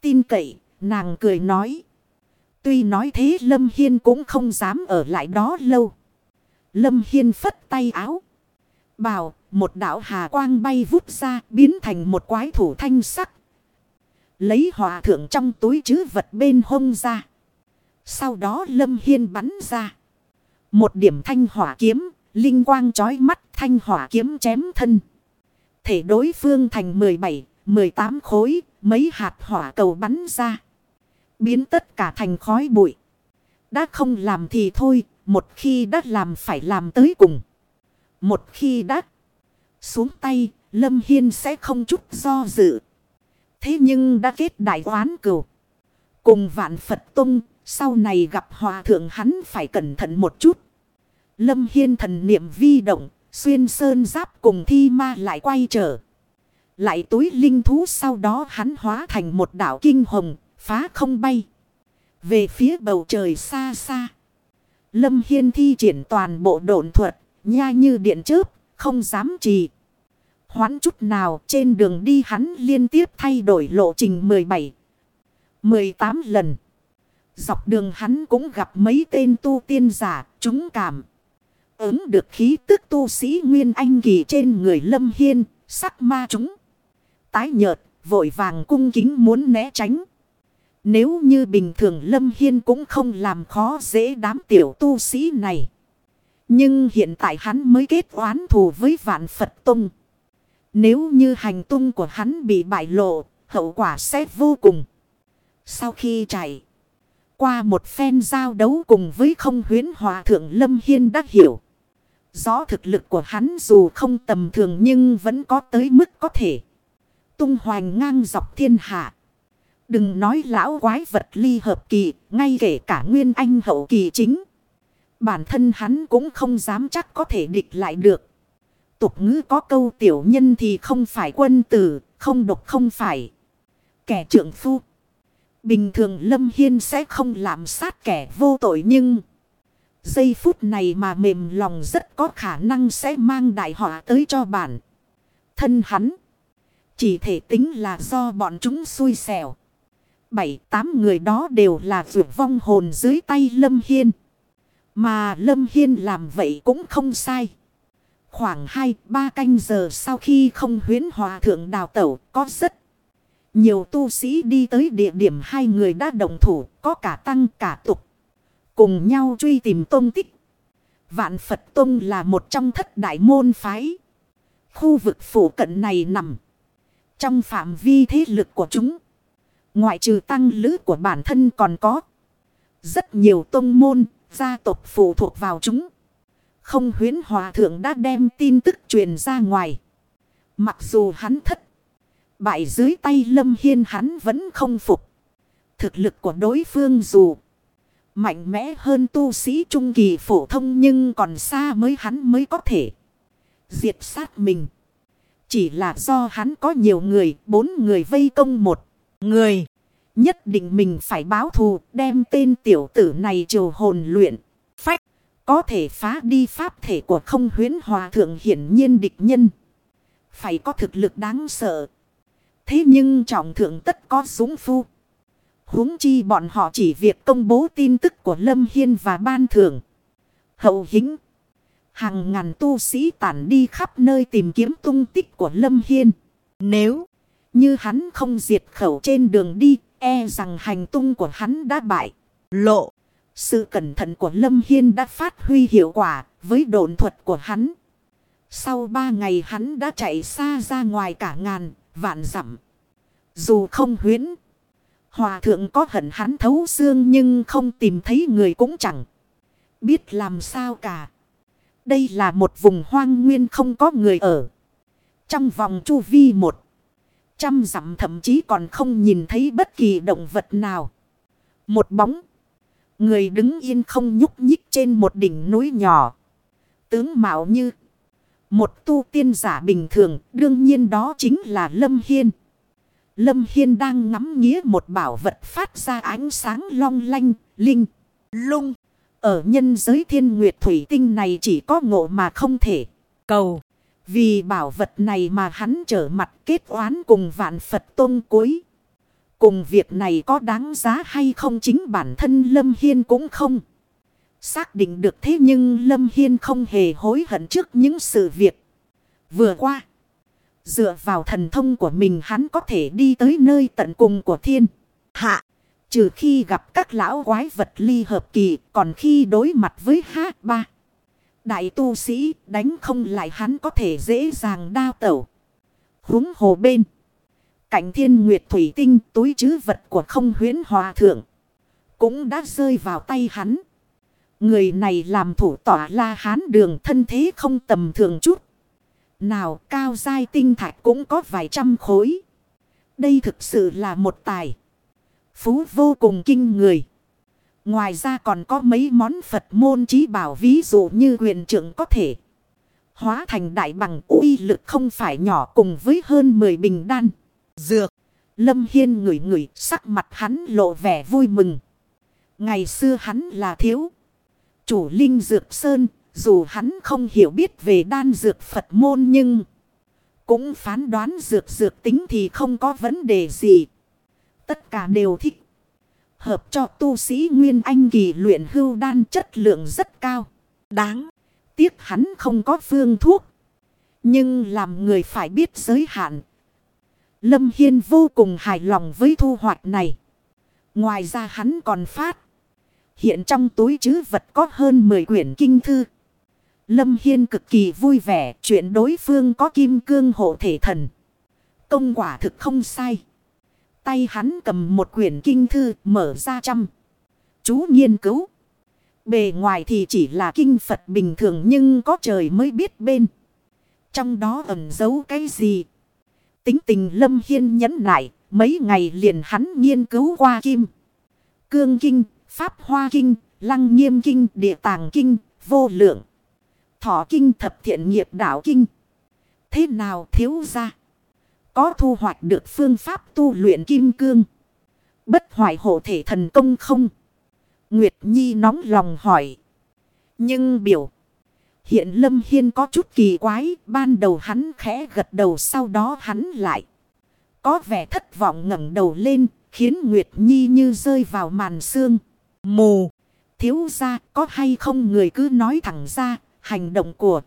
Tin cậy, nàng cười nói. Tuy nói thế Lâm Hiên cũng không dám ở lại đó lâu. Lâm Hiên phất tay áo. Bảo, một đạo hà quang bay vút ra biến thành một quái thủ thanh sắc. Lấy hòa thượng trong túi chứ vật bên hông ra. Sau đó Lâm Hiên bắn ra. Một điểm thanh hỏa kiếm, linh quang chói mắt thanh hỏa kiếm chém thân. Thể đối phương thành 17, 18 khối, mấy hạt hỏa cầu bắn ra. Biến tất cả thành khói bụi. Đã không làm thì thôi, một khi đã làm phải làm tới cùng. Một khi đã xuống tay, Lâm Hiên sẽ không chút do dự. Thế nhưng đã kết đại oán cửu. Cùng vạn Phật Tông, sau này gặp hòa thượng hắn phải cẩn thận một chút. Lâm Hiên thần niệm vi động, xuyên sơn giáp cùng thi ma lại quay trở. Lại túi linh thú sau đó hắn hóa thành một đảo kinh hồng, phá không bay. Về phía bầu trời xa xa. Lâm Hiên thi triển toàn bộ độn thuật, nha như điện chớp, không dám trì. Hoãn chút nào trên đường đi hắn liên tiếp thay đổi lộ trình 17, 18 lần. Dọc đường hắn cũng gặp mấy tên tu tiên giả, chúng cảm. Ứng được khí tức tu sĩ Nguyên Anh Kỳ trên người Lâm Hiên, sắc ma chúng. Tái nhợt, vội vàng cung kính muốn né tránh. Nếu như bình thường Lâm Hiên cũng không làm khó dễ đám tiểu tu sĩ này. Nhưng hiện tại hắn mới kết oán thù với vạn Phật Tông. Nếu như hành tung của hắn bị bại lộ, hậu quả sẽ vô cùng. Sau khi chạy qua một phen giao đấu cùng với không huyến hòa thượng Lâm Hiên đã hiểu. Rõ thực lực của hắn dù không tầm thường nhưng vẫn có tới mức có thể. Tung hoành ngang dọc thiên hạ. Đừng nói lão quái vật ly hợp kỳ, ngay kể cả nguyên anh hậu kỳ chính. Bản thân hắn cũng không dám chắc có thể địch lại được. Tục ngữ có câu tiểu nhân thì không phải quân tử, không độc không phải. Kẻ trưởng phu. Bình thường Lâm Hiên sẽ không làm sát kẻ vô tội nhưng... Giây phút này mà mềm lòng rất có khả năng sẽ mang đại họa tới cho bản. Thân hắn. Chỉ thể tính là do bọn chúng xui xẻo. Bảy tám người đó đều là vượt vong hồn dưới tay Lâm Hiên. Mà Lâm Hiên làm vậy cũng không sai. Khoảng 2-3 canh giờ sau khi không huyến hòa thượng đào tẩu có rất nhiều tu sĩ đi tới địa điểm hai người đã đồng thủ có cả tăng cả tục. Cùng nhau truy tìm tôn tích. Vạn Phật Tông là một trong thất đại môn phái. Khu vực phủ cận này nằm trong phạm vi thế lực của chúng. Ngoại trừ tăng lữ của bản thân còn có rất nhiều tông môn, gia tộc phụ thuộc vào chúng. Không huyến hòa thượng đã đem tin tức truyền ra ngoài. Mặc dù hắn thất. Bại dưới tay lâm hiên hắn vẫn không phục. Thực lực của đối phương dù. Mạnh mẽ hơn tu sĩ trung kỳ phổ thông nhưng còn xa mới hắn mới có thể. Diệt sát mình. Chỉ là do hắn có nhiều người, bốn người vây công một người. Nhất định mình phải báo thù đem tên tiểu tử này triều hồn luyện. Phách. Có thể phá đi pháp thể của không huyến hòa thượng hiển nhiên địch nhân. Phải có thực lực đáng sợ. Thế nhưng trọng thượng tất có súng phu. huống chi bọn họ chỉ việc công bố tin tức của Lâm Hiên và ban thưởng. Hậu hính. Hàng ngàn tu sĩ tản đi khắp nơi tìm kiếm tung tích của Lâm Hiên. Nếu như hắn không diệt khẩu trên đường đi, e rằng hành tung của hắn đã bại. Lộ. Sự cẩn thận của Lâm Hiên đã phát huy hiệu quả với độn thuật của hắn. Sau ba ngày hắn đã chạy xa ra ngoài cả ngàn, vạn dặm. Dù không huyến. Hòa thượng có hận hắn thấu xương nhưng không tìm thấy người cũng chẳng. Biết làm sao cả. Đây là một vùng hoang nguyên không có người ở. Trong vòng chu vi một. Trăm dặm thậm chí còn không nhìn thấy bất kỳ động vật nào. Một bóng. Người đứng yên không nhúc nhích trên một đỉnh núi nhỏ. Tướng mạo như. Một tu tiên giả bình thường. Đương nhiên đó chính là Lâm Hiên. Lâm Hiên đang ngắm nghía một bảo vật phát ra ánh sáng long lanh, linh, lung. Ở nhân giới thiên nguyệt thủy tinh này chỉ có ngộ mà không thể cầu. Vì bảo vật này mà hắn trở mặt kết oán cùng vạn Phật tôn cuối. Cùng việc này có đáng giá hay không chính bản thân Lâm Hiên cũng không. Xác định được thế nhưng Lâm Hiên không hề hối hận trước những sự việc vừa qua. Dựa vào thần thông của mình hắn có thể đi tới nơi tận cùng của thiên. Hạ. Trừ khi gặp các lão quái vật ly hợp kỳ. Còn khi đối mặt với hát ba. Đại tu sĩ đánh không lại hắn có thể dễ dàng đao tẩu. Húng hồ bên. Cảnh thiên nguyệt thủy tinh túi chứ vật của không huyến hòa thượng. Cũng đã rơi vào tay hắn. Người này làm thủ tỏa la hán đường thân thế không tầm thường chút. Nào cao dai tinh thạch cũng có vài trăm khối. Đây thực sự là một tài. Phú vô cùng kinh người. Ngoài ra còn có mấy món Phật môn trí bảo ví dụ như huyền trưởng có thể. Hóa thành đại bằng uy lực không phải nhỏ cùng với hơn 10 bình đan. Dược. Lâm Hiên ngửi ngửi, sắc mặt hắn lộ vẻ vui mừng. Ngày xưa hắn là thiếu. Chủ Linh Dược Sơn, dù hắn không hiểu biết về đan dược Phật môn nhưng cũng phán đoán dược dược tính thì không có vấn đề gì. Tất cả đều thích. Hợp cho tu sĩ Nguyên Anh kỳ luyện hưu đan chất lượng rất cao. Đáng. Tiếc hắn không có phương thuốc. Nhưng làm người phải biết giới hạn. Lâm Hiên vô cùng hài lòng với thu hoạch này. Ngoài ra hắn còn phát. Hiện trong túi chứ vật có hơn 10 quyển kinh thư. Lâm Hiên cực kỳ vui vẻ chuyện đối phương có kim cương hộ thể thần. Công quả thực không sai. Tay hắn cầm một quyển kinh thư mở ra trăm. Chú nghiên cứu. Bề ngoài thì chỉ là kinh Phật bình thường nhưng có trời mới biết bên. Trong đó ẩn giấu cái gì. Tính tình Lâm Hiên nhẫn nại. Mấy ngày liền hắn nghiên cứu qua kim. Cương kinh, Pháp Hoa kinh, Lăng Nghiêm kinh, Địa Tàng kinh, vô lượng. Thọ kinh thập thiện nghiệp đạo kinh. Thế nào thiếu ra? Có thu hoạch được phương pháp tu luyện kim cương. Bất hoại hộ thể thần công không? Nguyệt Nhi nóng lòng hỏi. Nhưng biểu. Hiện Lâm Hiên có chút kỳ quái. Ban đầu hắn khẽ gật đầu sau đó hắn lại. Có vẻ thất vọng ngẩng đầu lên. Khiến Nguyệt Nhi như rơi vào màn xương. Mù. Thiếu ra có hay không người cứ nói thẳng ra. Hành động của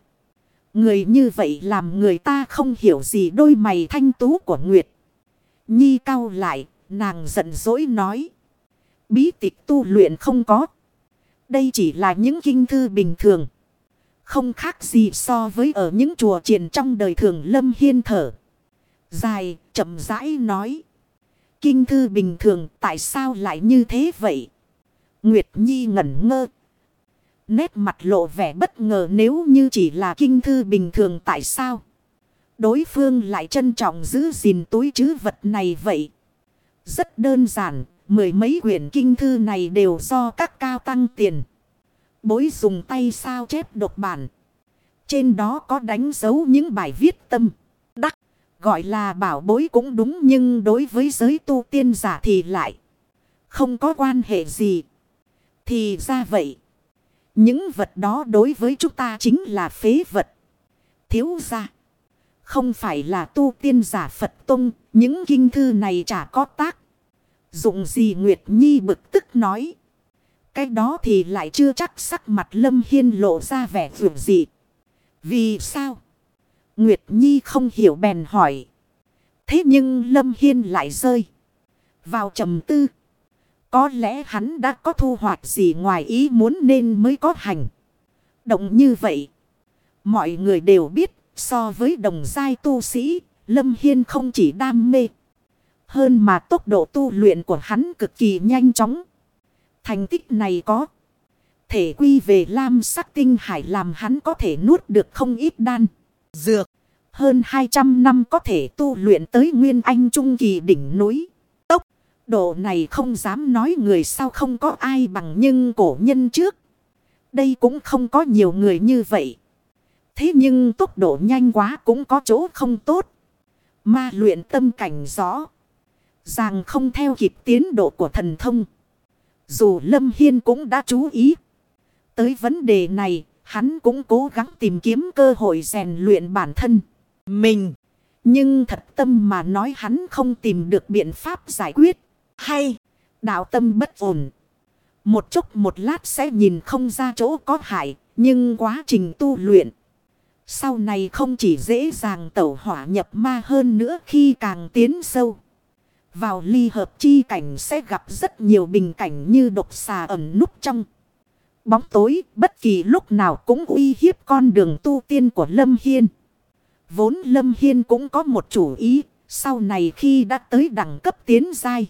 Người như vậy làm người ta không hiểu gì đôi mày thanh tú của Nguyệt. Nhi cao lại, nàng giận dỗi nói. Bí tịch tu luyện không có. Đây chỉ là những kinh thư bình thường. Không khác gì so với ở những chùa triển trong đời thường lâm hiên thở. Dài, chậm rãi nói. Kinh thư bình thường tại sao lại như thế vậy? Nguyệt Nhi ngẩn ngơ. Nét mặt lộ vẻ bất ngờ nếu như chỉ là kinh thư bình thường tại sao? Đối phương lại trân trọng giữ gìn túi chứ vật này vậy. Rất đơn giản, mười mấy quyển kinh thư này đều do các cao tăng tiền. Bối dùng tay sao chép độc bản. Trên đó có đánh dấu những bài viết tâm. Đắc, gọi là bảo bối cũng đúng nhưng đối với giới tu tiên giả thì lại không có quan hệ gì. Thì ra vậy. Những vật đó đối với chúng ta chính là phế vật. Thiếu ra. Không phải là tu tiên giả Phật Tông. Những kinh thư này chả có tác. Dụng gì Nguyệt Nhi bực tức nói. Cái đó thì lại chưa chắc sắc mặt Lâm Hiên lộ ra vẻ vượt dị. Vì sao? Nguyệt Nhi không hiểu bèn hỏi. Thế nhưng Lâm Hiên lại rơi. Vào trầm tư. Có lẽ hắn đã có thu hoạch gì ngoài ý muốn nên mới có hành. Động như vậy. Mọi người đều biết, so với đồng giai tu sĩ. Lâm Hiên không chỉ đam mê. Hơn mà tốc độ tu luyện của hắn cực kỳ nhanh chóng. Thành tích này có. Thể quy về lam sắc tinh hải làm hắn có thể nuốt được không ít đan. Dược. Hơn 200 năm có thể tu luyện tới nguyên anh trung kỳ đỉnh núi. Tốc. Độ này không dám nói người sau không có ai bằng nhưng cổ nhân trước. Đây cũng không có nhiều người như vậy. Thế nhưng tốc độ nhanh quá cũng có chỗ không tốt. Ma luyện tâm cảnh rõ. Rằng không theo kịp tiến độ của thần thông. Dù Lâm Hiên cũng đã chú ý. Tới vấn đề này, hắn cũng cố gắng tìm kiếm cơ hội rèn luyện bản thân. Mình. Nhưng thật tâm mà nói hắn không tìm được biện pháp giải quyết. Hay. Đạo tâm bất ổn. Một chút một lát sẽ nhìn không ra chỗ có hại. Nhưng quá trình tu luyện. Sau này không chỉ dễ dàng tẩu hỏa nhập ma hơn nữa khi càng tiến sâu. Vào ly hợp chi cảnh sẽ gặp rất nhiều bình cảnh như độc xà ẩn núp trong. Bóng tối bất kỳ lúc nào cũng uy hiếp con đường tu tiên của Lâm Hiên. Vốn Lâm Hiên cũng có một chủ ý. Sau này khi đã tới đẳng cấp tiến giai.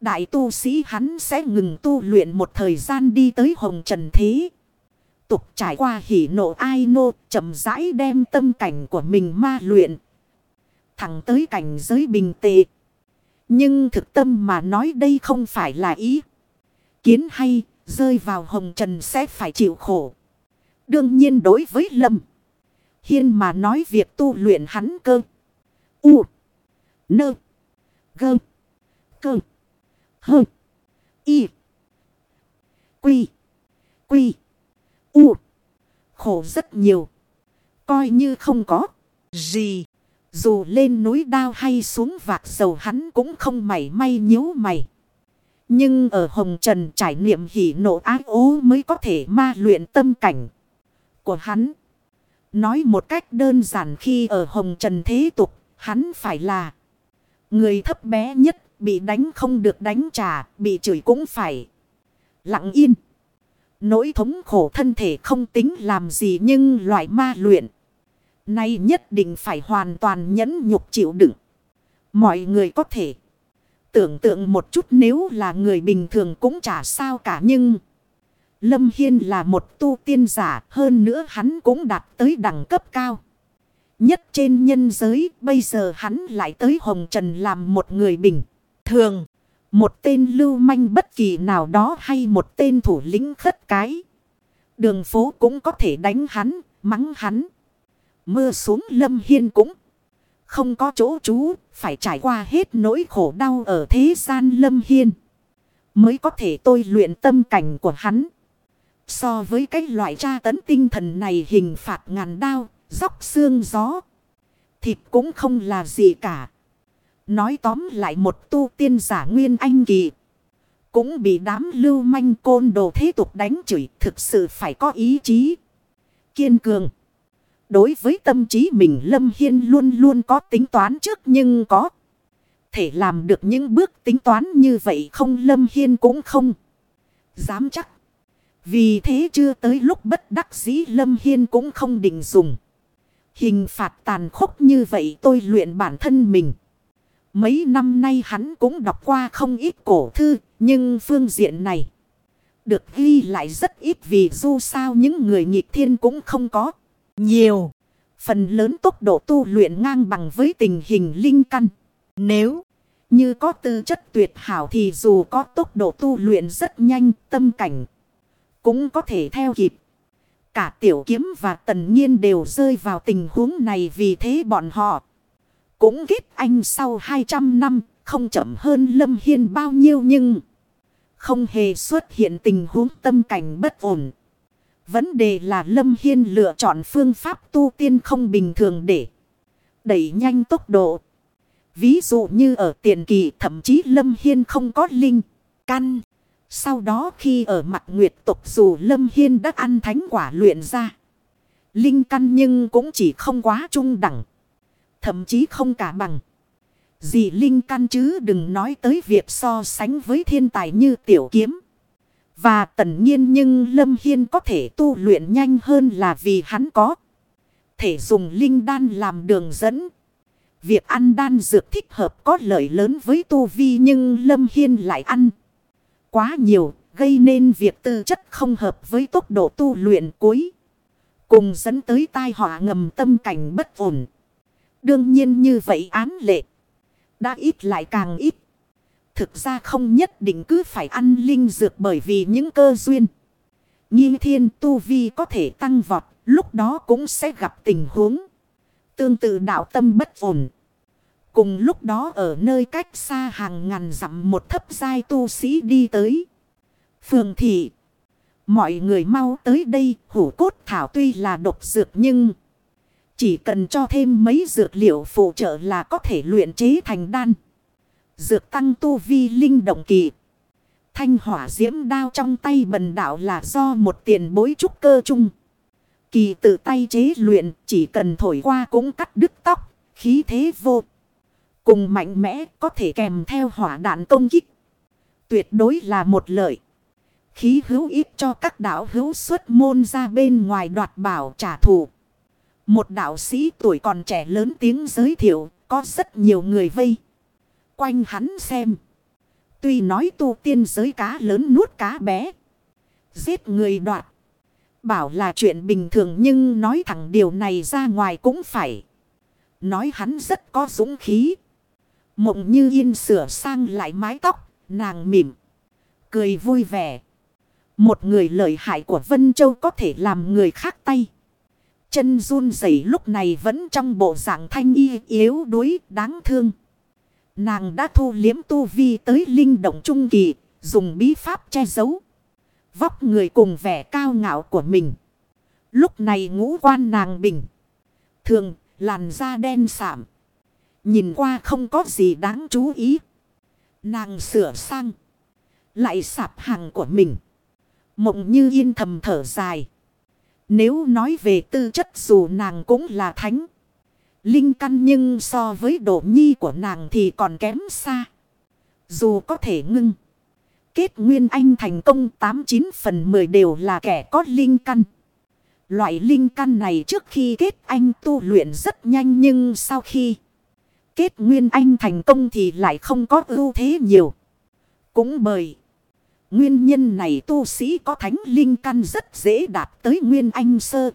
Đại tu sĩ hắn sẽ ngừng tu luyện một thời gian đi tới hồng trần thế. Tục trải qua hỉ nộ ai nô, chậm rãi đem tâm cảnh của mình ma luyện. Thẳng tới cảnh giới bình tệ. Nhưng thực tâm mà nói đây không phải là ý. Kiến hay, rơi vào hồng trần sẽ phải chịu khổ. Đương nhiên đối với Lâm. Hiên mà nói việc tu luyện hắn cơ. U. Nơ. Gơ. Cơ. Hơ. Y. Quy. Quy. U. Khổ rất nhiều. Coi như không có. Gì. Dù lên núi đao hay xuống vạc dầu hắn cũng không mảy may nhíu mày. Nhưng ở Hồng Trần trải niệm hỉ nộ ái ố mới có thể ma luyện tâm cảnh của hắn. Nói một cách đơn giản khi ở Hồng Trần thế tục, hắn phải là người thấp bé nhất, bị đánh không được đánh trả, bị chửi cũng phải lặng yên. Nỗi thống khổ thân thể không tính làm gì nhưng loại ma luyện. Nay nhất định phải hoàn toàn nhẫn nhục chịu đựng. Mọi người có thể tưởng tượng một chút nếu là người bình thường cũng chả sao cả nhưng... Lâm Hiên là một tu tiên giả hơn nữa hắn cũng đạt tới đẳng cấp cao. Nhất trên nhân giới bây giờ hắn lại tới Hồng Trần làm một người bình thường. Một tên lưu manh bất kỳ nào đó hay một tên thủ lĩnh khất cái. Đường phố cũng có thể đánh hắn, mắng hắn. Mưa xuống lâm hiên cũng không có chỗ trú, phải trải qua hết nỗi khổ đau ở thế gian lâm hiên. Mới có thể tôi luyện tâm cảnh của hắn. So với cái loại tra tấn tinh thần này hình phạt ngàn đao, dốc xương gió. Thịt cũng không là gì cả. Nói tóm lại một tu tiên giả nguyên anh kỳ. Cũng bị đám lưu manh côn đồ thế tục đánh chửi thực sự phải có ý chí. Kiên cường. Đối với tâm trí mình Lâm Hiên luôn luôn có tính toán trước nhưng có. Thể làm được những bước tính toán như vậy không Lâm Hiên cũng không. Dám chắc. Vì thế chưa tới lúc bất đắc dĩ Lâm Hiên cũng không định dùng. Hình phạt tàn khốc như vậy tôi luyện bản thân mình. Mấy năm nay hắn cũng đọc qua không ít cổ thư, nhưng phương diện này được ghi lại rất ít vì dù sao những người nghịch thiên cũng không có nhiều. Phần lớn tốc độ tu luyện ngang bằng với tình hình linh căn. Nếu như có tư chất tuyệt hảo thì dù có tốc độ tu luyện rất nhanh tâm cảnh cũng có thể theo kịp. Cả tiểu kiếm và tần nhiên đều rơi vào tình huống này vì thế bọn họ cũng kết anh sau 200 năm, không chậm hơn Lâm Hiên bao nhiêu nhưng không hề xuất hiện tình huống tâm cảnh bất ổn. Vấn đề là Lâm Hiên lựa chọn phương pháp tu tiên không bình thường để đẩy nhanh tốc độ. Ví dụ như ở tiền kỳ thậm chí Lâm Hiên không có linh, căn. Sau đó khi ở mặt nguyệt tục dù Lâm Hiên đã ăn thánh quả luyện ra. Linh căn nhưng cũng chỉ không quá trung đẳng. Thậm chí không cả bằng. Dị linh căn chứ đừng nói tới việc so sánh với thiên tài như tiểu kiếm. Và tần nhiên nhưng Lâm Hiên có thể tu luyện nhanh hơn là vì hắn có. Thể dùng linh đan làm đường dẫn. Việc ăn đan dược thích hợp có lợi lớn với tu vi nhưng Lâm Hiên lại ăn quá nhiều, gây nên việc tư chất không hợp với tốc độ tu luyện cuối. Cùng dẫn tới tai họa ngầm tâm cảnh bất ổn. Đương nhiên như vậy án lệ. Đã ít lại càng ít. Thực ra không nhất định cứ phải ăn linh dược bởi vì những cơ duyên. Nghi thiên tu vi có thể tăng vọt, lúc đó cũng sẽ gặp tình huống. Tương tự đạo tâm bất ổn. Cùng lúc đó ở nơi cách xa hàng ngàn dặm một thấp giai tu sĩ đi tới. Phường thị. Mọi người mau tới đây hủ cốt thảo tuy là độc dược nhưng... Chỉ cần cho thêm mấy dược liệu phụ trợ là có thể luyện chế thành đan. Dược tăng tu vi linh động kỳ. Thanh hỏa diễm đao trong tay bần đạo là do một tiền bối trúc cơ chung. Kỳ tự tay chế luyện chỉ cần thổi qua cũng cắt đứt tóc, khí thế vô. Cùng mạnh mẽ có thể kèm theo hỏa đạn công kích. Tuyệt đối là một lợi. Khí hữu ít cho các đạo hữu xuất môn ra bên ngoài đoạt bảo trả thù. Một đạo sĩ tuổi còn trẻ lớn tiếng giới thiệu, có rất nhiều người vây. Quanh hắn xem. Tuy nói tu tiên giới cá lớn nuốt cá bé. Giết người đoạt. Bảo là chuyện bình thường nhưng nói thẳng điều này ra ngoài cũng phải. Nói hắn rất có dũng khí. Mộng như yên sửa sang lại mái tóc, nàng mỉm. Cười vui vẻ. Một người lợi hại của Vân Châu có thể làm người khác tay. Chân run rẩy lúc này vẫn trong bộ dạng thanh y yếu đuối đáng thương. Nàng đã thu liếm tu vi tới linh động trung kỳ, dùng bí pháp che giấu. Vóc người cùng vẻ cao ngạo của mình. Lúc này ngũ quan nàng bình. Thường, làn da đen sạm. Nhìn qua không có gì đáng chú ý. Nàng sửa sang. Lại sạp hàng của mình. Mộng như yên thầm thở dài. Nếu nói về tư chất dù nàng cũng là thánh. Linh căn nhưng so với độ nhi của nàng thì còn kém xa. Dù có thể ngưng. Kết nguyên anh thành công 89 phần 10 đều là kẻ có linh căn. Loại linh căn này trước khi kết anh tu luyện rất nhanh nhưng sau khi kết nguyên anh thành công thì lại không có ưu thế nhiều. Cũng bởi nguyên nhân này tu sĩ có thánh linh căn rất dễ đạt tới nguyên anh sơ.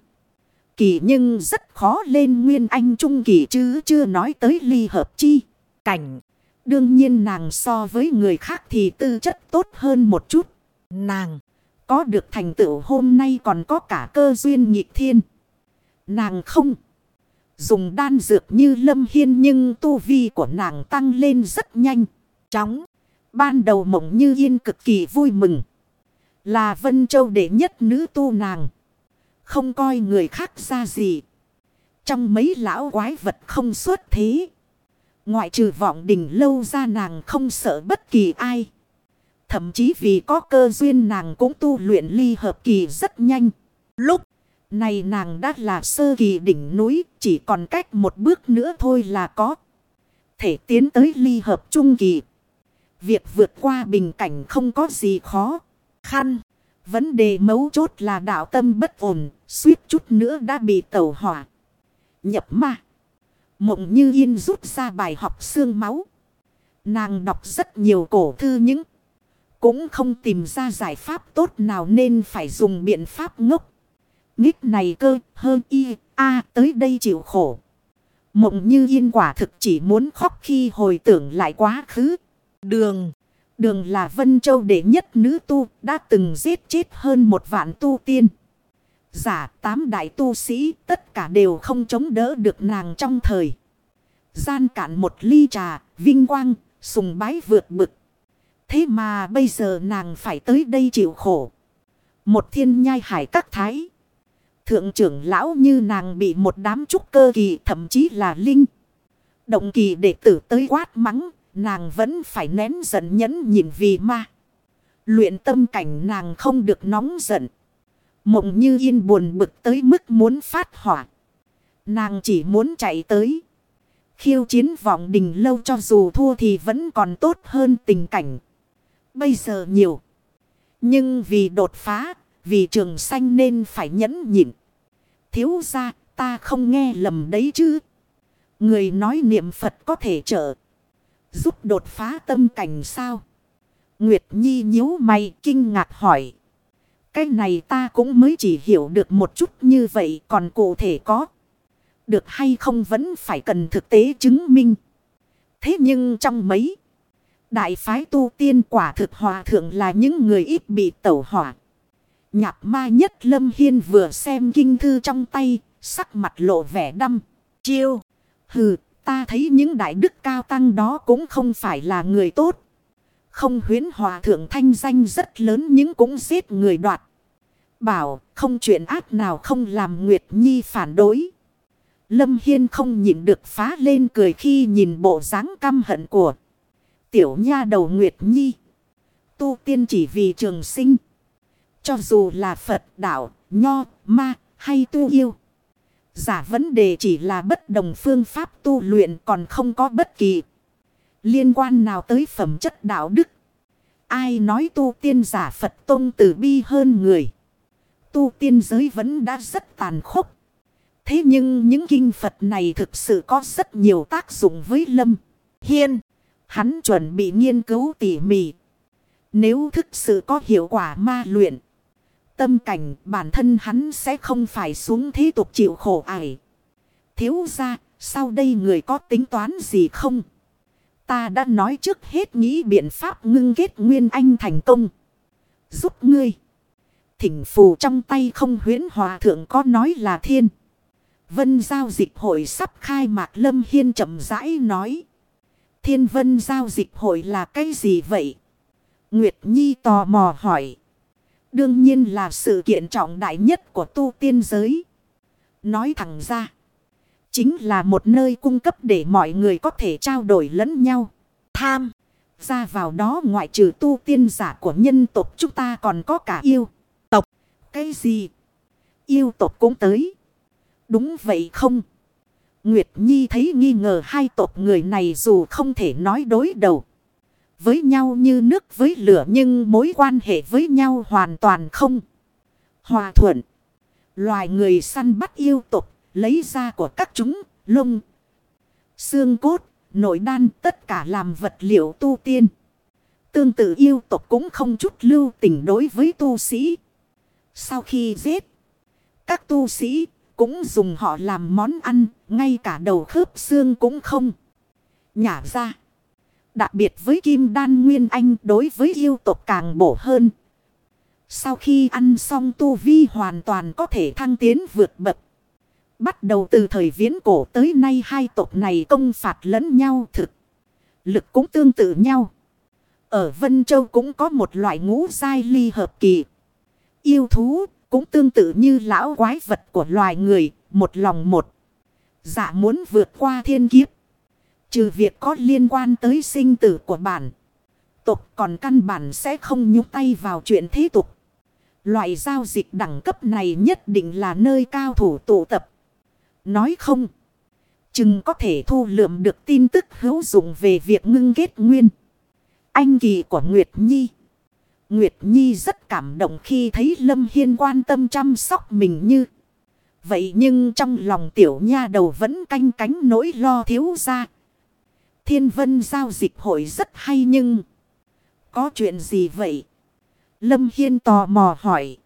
Kỳ nhưng rất khó lên nguyên anh trung kỳ chứ chưa nói tới ly hợp chi. Cảnh. Đương nhiên nàng so với người khác thì tư chất tốt hơn một chút. Nàng, có được thành tựu hôm nay còn có cả cơ duyên nhịp thiên. Nàng không. Dùng đan dược như lâm hiên nhưng tu vi của nàng tăng lên rất nhanh. Chóng. Ban đầu mộng như yên cực kỳ vui mừng. Là Vân Châu đệ nhất nữ tu nàng. Không coi người khác ra gì. Trong mấy lão quái vật không xuất thế. Ngoại trừ vọng đình lâu ra nàng không sợ bất kỳ ai. Thậm chí vì có cơ duyên nàng cũng tu luyện ly hợp kỳ rất nhanh. Lúc Này nàng đã là sơ kỳ đỉnh núi, chỉ còn cách một bước nữa thôi là có. Thể tiến tới ly hợp trung kỳ. Việc vượt qua bình cảnh không có gì khó, khăn. Vấn đề mấu chốt là đạo tâm bất ổn, suýt chút nữa đã bị tẩu hỏa. Nhập ma. Mộng như yên rút ra bài học xương máu. Nàng đọc rất nhiều cổ thư những. Cũng không tìm ra giải pháp tốt nào nên phải dùng biện pháp ngốc. Nghích này cơ hơn y a tới đây chịu khổ. Mộng như yên quả thực chỉ muốn khóc khi hồi tưởng lại quá khứ. Đường. Đường là Vân Châu đệ nhất nữ tu đã từng giết chết hơn một vạn tu tiên. Giả tám đại tu sĩ tất cả đều không chống đỡ được nàng trong thời. Gian cạn một ly trà, vinh quang, sùng bái vượt bực. Thế mà bây giờ nàng phải tới đây chịu khổ. Một thiên nhai hải các thái. Thượng trưởng lão như nàng bị một đám trúc cơ kỳ thậm chí là linh. Động kỳ đệ tử tới quát mắng. Nàng vẫn phải nén giận nhẫn nhịn vì ma. Luyện tâm cảnh nàng không được nóng giận. Mộng như yên buồn bực tới mức muốn phát hỏa. Nàng chỉ muốn chạy tới. Khiêu chiến vọng đình lâu cho dù thua thì vẫn còn tốt hơn tình cảnh. Bây giờ nhiều. Nhưng vì đột phá, vì trường sanh nên phải nhẫn nhịn. Thiếu ra, ta không nghe lầm đấy chứ. Người nói niệm Phật có thể trợ. Giúp đột phá tâm cảnh sao? Nguyệt Nhi nhíu mày kinh ngạc hỏi. Cái này ta cũng mới chỉ hiểu được một chút như vậy còn cụ thể có. Được hay không vẫn phải cần thực tế chứng minh. Thế nhưng trong mấy đại phái tu tiên quả thực hòa thượng là những người ít bị tẩu hỏa. Nhạc ma nhất Lâm Hiên vừa xem kinh thư trong tay, sắc mặt lộ vẻ đăm, chiêu. Hừ, ta thấy những đại đức cao tăng đó cũng không phải là người tốt. Không huyến hòa thượng thanh danh rất lớn nhưng cũng giết người đoạt. Bảo không chuyện ác nào không làm Nguyệt Nhi phản đối. Lâm Hiên không nhịn được phá lên cười khi nhìn bộ dáng căm hận của tiểu nha đầu Nguyệt Nhi. Tu tiên chỉ vì trường sinh. Cho dù là Phật đạo, Nho, Ma hay tu yêu. Giả vấn đề chỉ là bất đồng phương pháp tu luyện còn không có bất kỳ liên quan nào tới phẩm chất đạo đức. Ai nói tu tiên giả Phật Tông tử bi hơn người. Tu tiên giới vẫn đã rất tàn khốc. Thế nhưng những kinh Phật này thực sự có rất nhiều tác dụng với Lâm Hiên. Hắn chuẩn bị nghiên cứu tỉ mỉ. Nếu thực sự có hiệu quả ma luyện. Tâm cảnh bản thân hắn sẽ không phải xuống thế tục chịu khổ ải. Thiếu ra, sau đây người có tính toán gì không? Ta đã nói trước hết nghĩ biện pháp ngưng kết nguyên anh thành công. Giúp ngươi. Thỉnh phù trong tay không huyến hòa thượng có nói là thiên. Vân giao dịch hội sắp khai mạc Lâm Hiên chậm rãi nói. Thiên vân giao dịch hội là cái gì vậy? Nguyệt Nhi tò mò hỏi. Đương nhiên là sự kiện trọng đại nhất của tu tiên giới. Nói thẳng ra. Chính là một nơi cung cấp để mọi người có thể trao đổi lẫn nhau. Tham. Ra vào đó ngoại trừ tu tiên giả của nhân tộc chúng ta còn có cả yêu. Tộc. Cái gì? Yêu tộc cũng tới. Đúng vậy không? Nguyệt Nhi thấy nghi ngờ hai tộc người này dù không thể nói đối đầu. Với nhau như nước với lửa nhưng mối quan hệ với nhau hoàn toàn không. Hòa thuận. Loài người săn bắt yêu tộc lấy ra của các chúng, lông, xương cốt, nội đan tất cả làm vật liệu tu tiên. Tương tự yêu tộc cũng không chút lưu tình đối với tu sĩ. Sau khi giết, các tu sĩ cũng dùng họ làm món ăn, ngay cả đầu khớp xương cũng không. Nhả ra. Đặc biệt với kim đan nguyên anh đối với yêu tộc càng bổ hơn. Sau khi ăn xong tu vi hoàn toàn có thể thăng tiến vượt bậc. Bắt đầu từ thời viễn cổ tới nay hai tộc này công phạt lẫn nhau thực. Lực cũng tương tự nhau. Ở Vân Châu cũng có một loại ngũ giai ly hợp kỳ. Yêu thú cũng tương tự như lão quái vật của loài người, một lòng một. Dạ muốn vượt qua thiên kiếp. Trừ việc có liên quan tới sinh tử của bản. Tục còn căn bản sẽ không nhúc tay vào chuyện thế tục. Loại giao dịch đẳng cấp này nhất định là nơi cao thủ tụ tập. Nói không. Chừng có thể thu lượm được tin tức hữu dụng về việc ngưng kết nguyên. Anh kỳ của Nguyệt Nhi. Nguyệt Nhi rất cảm động khi thấy Lâm Hiên quan tâm chăm sóc mình như. Vậy nhưng trong lòng tiểu nha đầu vẫn canh cánh nỗi lo thiếu ra. Thiên vân giao dịch hội rất hay nhưng. Có chuyện gì vậy? Lâm Hiên tò mò hỏi.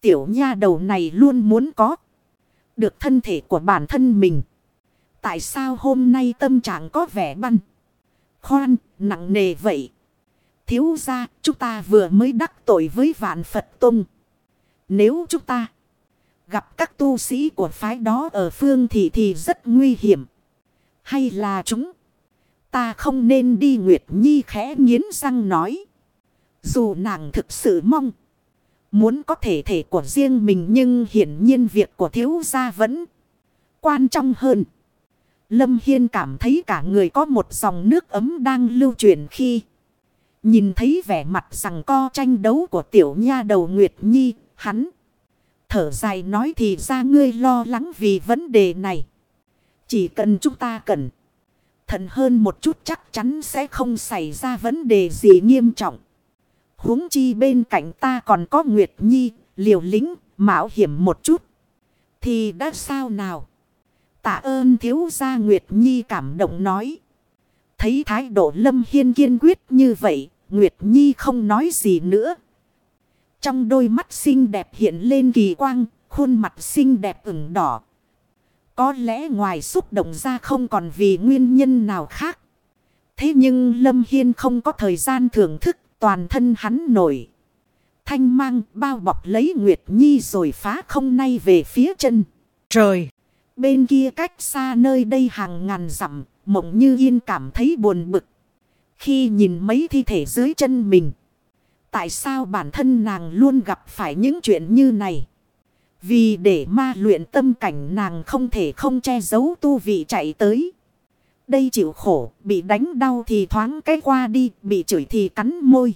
Tiểu nha đầu này luôn muốn có. Được thân thể của bản thân mình. Tại sao hôm nay tâm trạng có vẻ băn? Khoan, nặng nề vậy. Thiếu ra, chúng ta vừa mới đắc tội với vạn Phật Tông. Nếu chúng ta gặp các tu sĩ của phái đó ở phương thị thì rất nguy hiểm. Hay là chúng ta không nên đi Nguyệt Nhi khẽ nghiến răng nói. Dù nàng thực sự mong. Muốn có thể thể của riêng mình nhưng hiển nhiên việc của thiếu gia vẫn quan trọng hơn. Lâm Hiên cảm thấy cả người có một dòng nước ấm đang lưu chuyển khi nhìn thấy vẻ mặt rằng co tranh đấu của tiểu nha đầu Nguyệt Nhi, hắn thở dài nói thì ra ngươi lo lắng vì vấn đề này. Chỉ cần chúng ta cần thận hơn một chút chắc chắn sẽ không xảy ra vấn đề gì nghiêm trọng huống chi bên cạnh ta còn có Nguyệt Nhi, liều lính, mạo hiểm một chút. Thì đã sao nào? Tạ ơn thiếu gia Nguyệt Nhi cảm động nói. Thấy thái độ Lâm Hiên kiên quyết như vậy, Nguyệt Nhi không nói gì nữa. Trong đôi mắt xinh đẹp hiện lên kỳ quang, khuôn mặt xinh đẹp ửng đỏ. Có lẽ ngoài xúc động ra không còn vì nguyên nhân nào khác. Thế nhưng Lâm Hiên không có thời gian thưởng thức Toàn thân hắn nổi. Thanh mang bao bọc lấy Nguyệt Nhi rồi phá không nay về phía chân. Trời! Bên kia cách xa nơi đây hàng ngàn dặm, mộng như yên cảm thấy buồn bực. Khi nhìn mấy thi thể dưới chân mình. Tại sao bản thân nàng luôn gặp phải những chuyện như này? Vì để ma luyện tâm cảnh nàng không thể không che giấu tu vị chạy tới đây chịu khổ, bị đánh đau thì thoáng cái qua đi, bị chửi thì cắn môi.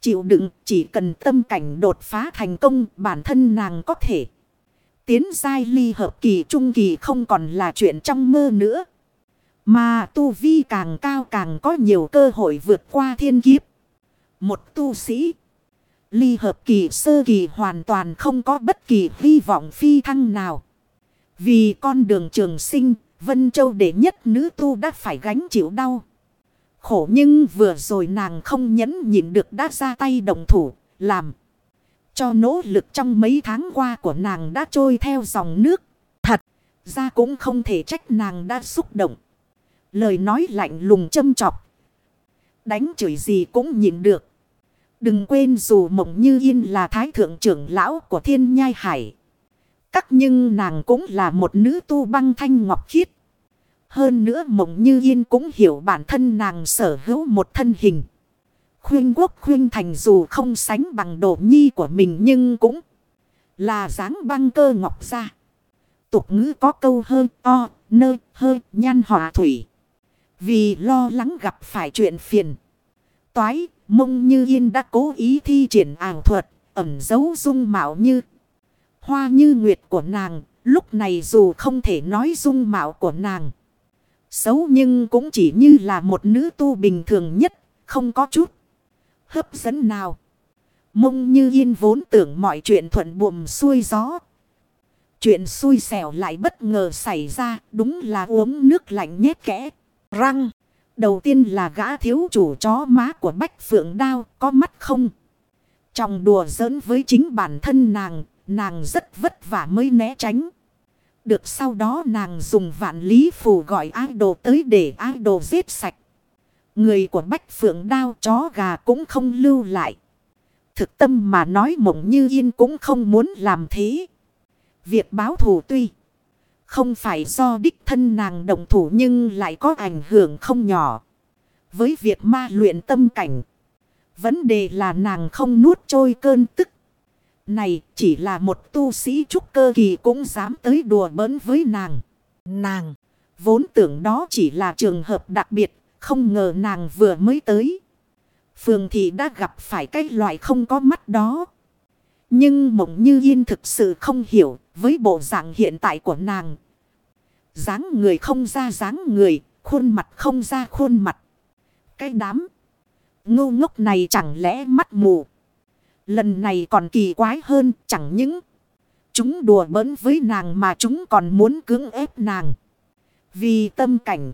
Chịu đựng, chỉ cần tâm cảnh đột phá thành công, bản thân nàng có thể. Tiến giai ly hợp kỳ trung kỳ không còn là chuyện trong mơ nữa. Mà tu vi càng cao càng có nhiều cơ hội vượt qua thiên kiếp. Một tu sĩ. Ly hợp kỳ sơ kỳ hoàn toàn không có bất kỳ hy vọng phi thăng nào. Vì con đường trường sinh Vân Châu đệ nhất nữ tu đã phải gánh chịu đau. Khổ nhưng vừa rồi nàng không nhẫn nhịn được đã ra tay đồng thủ, làm. Cho nỗ lực trong mấy tháng qua của nàng đã trôi theo dòng nước. Thật, ra cũng không thể trách nàng đã xúc động. Lời nói lạnh lùng châm chọc. Đánh chửi gì cũng nhịn được. Đừng quên dù mộng như yên là thái thượng trưởng lão của thiên nhai hải. Các nhưng nàng cũng là một nữ tu băng thanh ngọc khiết. Hơn nữa mộng như yên cũng hiểu bản thân nàng sở hữu một thân hình. Khuyên quốc khuyên thành dù không sánh bằng độ nhi của mình nhưng cũng là dáng băng cơ ngọc ra. Tục ngữ có câu hơi o, nơi hơi, nhan hòa thủy. Vì lo lắng gặp phải chuyện phiền. Toái, mông như yên đã cố ý thi triển ảo thuật, ẩn giấu dung mạo như hoa như nguyệt của nàng. Lúc này dù không thể nói dung mạo của nàng. Xấu nhưng cũng chỉ như là một nữ tu bình thường nhất, không có chút hấp dẫn nào. Mông như yên vốn tưởng mọi chuyện thuận buồm xuôi gió. Chuyện xui xẻo lại bất ngờ xảy ra, đúng là uống nước lạnh nhét kẽ. Răng, đầu tiên là gã thiếu chủ chó má của Bách Phượng Đao, có mắt không? Trong đùa giỡn với chính bản thân nàng, nàng rất vất vả mới né tránh. Được sau đó nàng dùng vạn lý phù gọi idol tới để idol giết sạch. Người của Bách Phượng đao chó gà cũng không lưu lại. Thực tâm mà nói mộng như yên cũng không muốn làm thế. Việc báo thù tuy không phải do đích thân nàng đồng thủ nhưng lại có ảnh hưởng không nhỏ. Với việc ma luyện tâm cảnh. Vấn đề là nàng không nuốt trôi cơn tức này, chỉ là một tu sĩ trúc cơ kỳ cũng dám tới đùa bỡn với nàng. Nàng, vốn tưởng đó chỉ là trường hợp đặc biệt. Không ngờ nàng vừa mới tới. Phường thị đã gặp phải cái loại không có mắt đó. Nhưng mộng như yên thực sự không hiểu với bộ dạng hiện tại của nàng. dáng người không ra dáng người, khuôn mặt không ra khuôn mặt. Cái đám ngu ngốc này chẳng lẽ mắt mù. Lần này còn kỳ quái hơn chẳng những chúng đùa bỡn với nàng mà chúng còn muốn cưỡng ép nàng. Vì tâm cảnh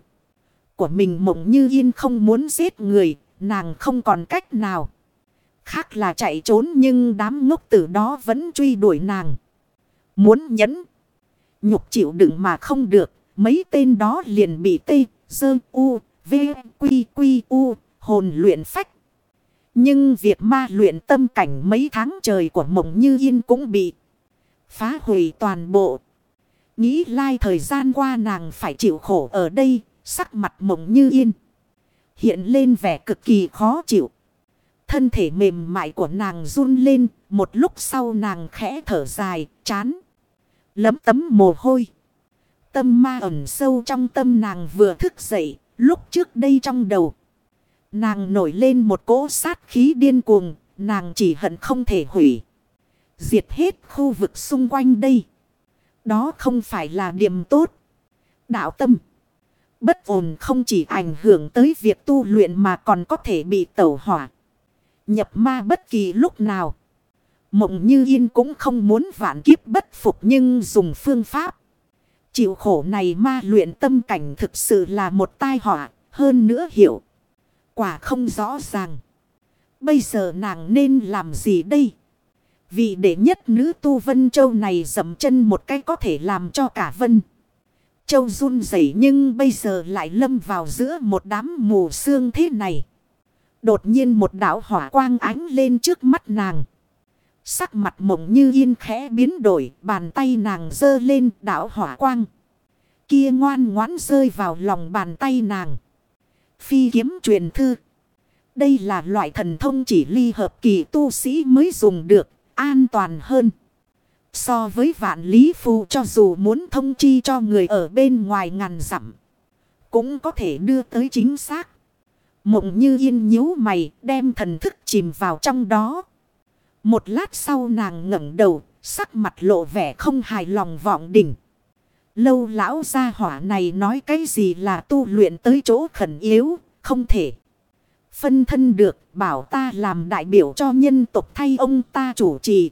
của mình mộng như yên không muốn giết người, nàng không còn cách nào. Khác là chạy trốn nhưng đám ngốc tử đó vẫn truy đuổi nàng. Muốn nhẫn. Nhục chịu đựng mà không được. Mấy tên đó liền bị tê, dơ, u, v, quy, quy, u, hồn luyện phách. Nhưng việc ma luyện tâm cảnh mấy tháng trời của mộng như yên cũng bị phá hủy toàn bộ. Nghĩ lai thời gian qua nàng phải chịu khổ ở đây, sắc mặt mộng như yên. Hiện lên vẻ cực kỳ khó chịu. Thân thể mềm mại của nàng run lên, một lúc sau nàng khẽ thở dài, chán. Lấm tấm mồ hôi. Tâm ma ẩn sâu trong tâm nàng vừa thức dậy, lúc trước đây trong đầu. Nàng nổi lên một cỗ sát khí điên cuồng, nàng chỉ hận không thể hủy. Diệt hết khu vực xung quanh đây. Đó không phải là điểm tốt. Đạo tâm. Bất ổn không chỉ ảnh hưởng tới việc tu luyện mà còn có thể bị tẩu hỏa. Nhập ma bất kỳ lúc nào. Mộng như yên cũng không muốn vạn kiếp bất phục nhưng dùng phương pháp. Chịu khổ này ma luyện tâm cảnh thực sự là một tai họa. Hơn nữa hiểu. Quả không rõ ràng. Bây giờ nàng nên làm gì đây? Vì đệ nhất nữ tu Vân Châu này dầm chân một cái có thể làm cho cả Vân. Châu run rẩy nhưng bây giờ lại lâm vào giữa một đám mù sương thế này. Đột nhiên một đảo hỏa quang ánh lên trước mắt nàng. Sắc mặt mộng như yên khẽ biến đổi, bàn tay nàng dơ lên đảo hỏa quang. Kia ngoan ngoãn rơi vào lòng bàn tay nàng. Phi kiếm truyền thư. Đây là loại thần thông chỉ ly hợp kỳ tu sĩ mới dùng được, an toàn hơn. So với vạn lý phù cho dù muốn thông chi cho người ở bên ngoài ngàn dặm Cũng có thể đưa tới chính xác. Mộng như yên nhíu mày đem thần thức chìm vào trong đó. Một lát sau nàng ngẩng đầu, sắc mặt lộ vẻ không hài lòng vọng đỉnh. Lâu lão gia hỏa này nói cái gì là tu luyện tới chỗ khẩn yếu, không thể. Phân thân được, bảo ta làm đại biểu cho nhân tộc thay ông ta chủ trì.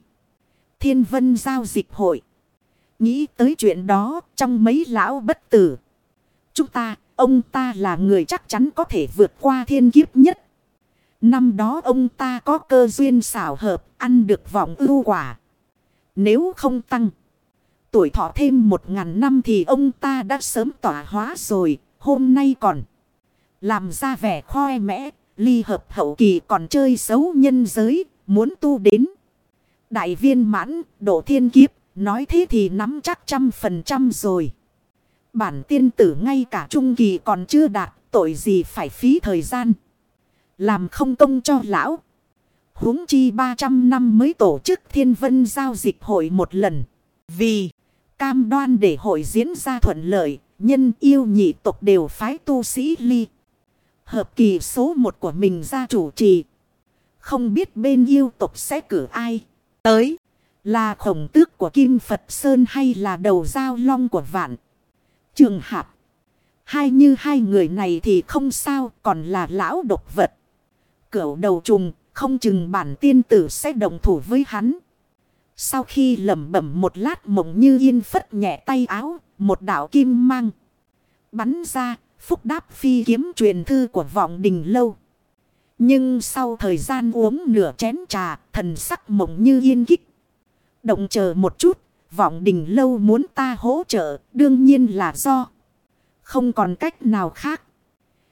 Thiên vân giao dịch hội. Nghĩ tới chuyện đó trong mấy lão bất tử. Chúng ta, ông ta là người chắc chắn có thể vượt qua thiên kiếp nhất. Năm đó ông ta có cơ duyên xảo hợp, ăn được vọng ưu quả. Nếu không tăng tuổi thọ thêm một ngàn năm thì ông ta đã sớm tỏa hóa rồi, hôm nay còn làm ra vẻ khoe mẽ, ly hợp hậu kỳ còn chơi xấu nhân giới, muốn tu đến. Đại viên mãn, độ thiên kiếp, nói thế thì nắm chắc trăm phần trăm rồi. Bản tiên tử ngay cả trung kỳ còn chưa đạt, tội gì phải phí thời gian. Làm không công cho lão. huống chi 300 năm mới tổ chức thiên vân giao dịch hội một lần. Vì cam đoan để hội diễn ra thuận lợi, nhân yêu nhị tộc đều phái tu sĩ ly. Hợp kỳ số một của mình ra chủ trì. Không biết bên yêu tộc sẽ cử ai. Tới là khổng tước của Kim Phật Sơn hay là đầu giao long của vạn. Trường hạp. Hai như hai người này thì không sao còn là lão độc vật. Cửu đầu trùng không chừng bản tiên tử sẽ đồng thủ với hắn. Sau khi lẩm bẩm một lát mộng như yên phất nhẹ tay áo, một đạo kim mang. Bắn ra, phúc đáp phi kiếm truyền thư của vọng đình lâu. Nhưng sau thời gian uống nửa chén trà, thần sắc mộng như yên kích. Động chờ một chút, vọng đình lâu muốn ta hỗ trợ, đương nhiên là do. Không còn cách nào khác.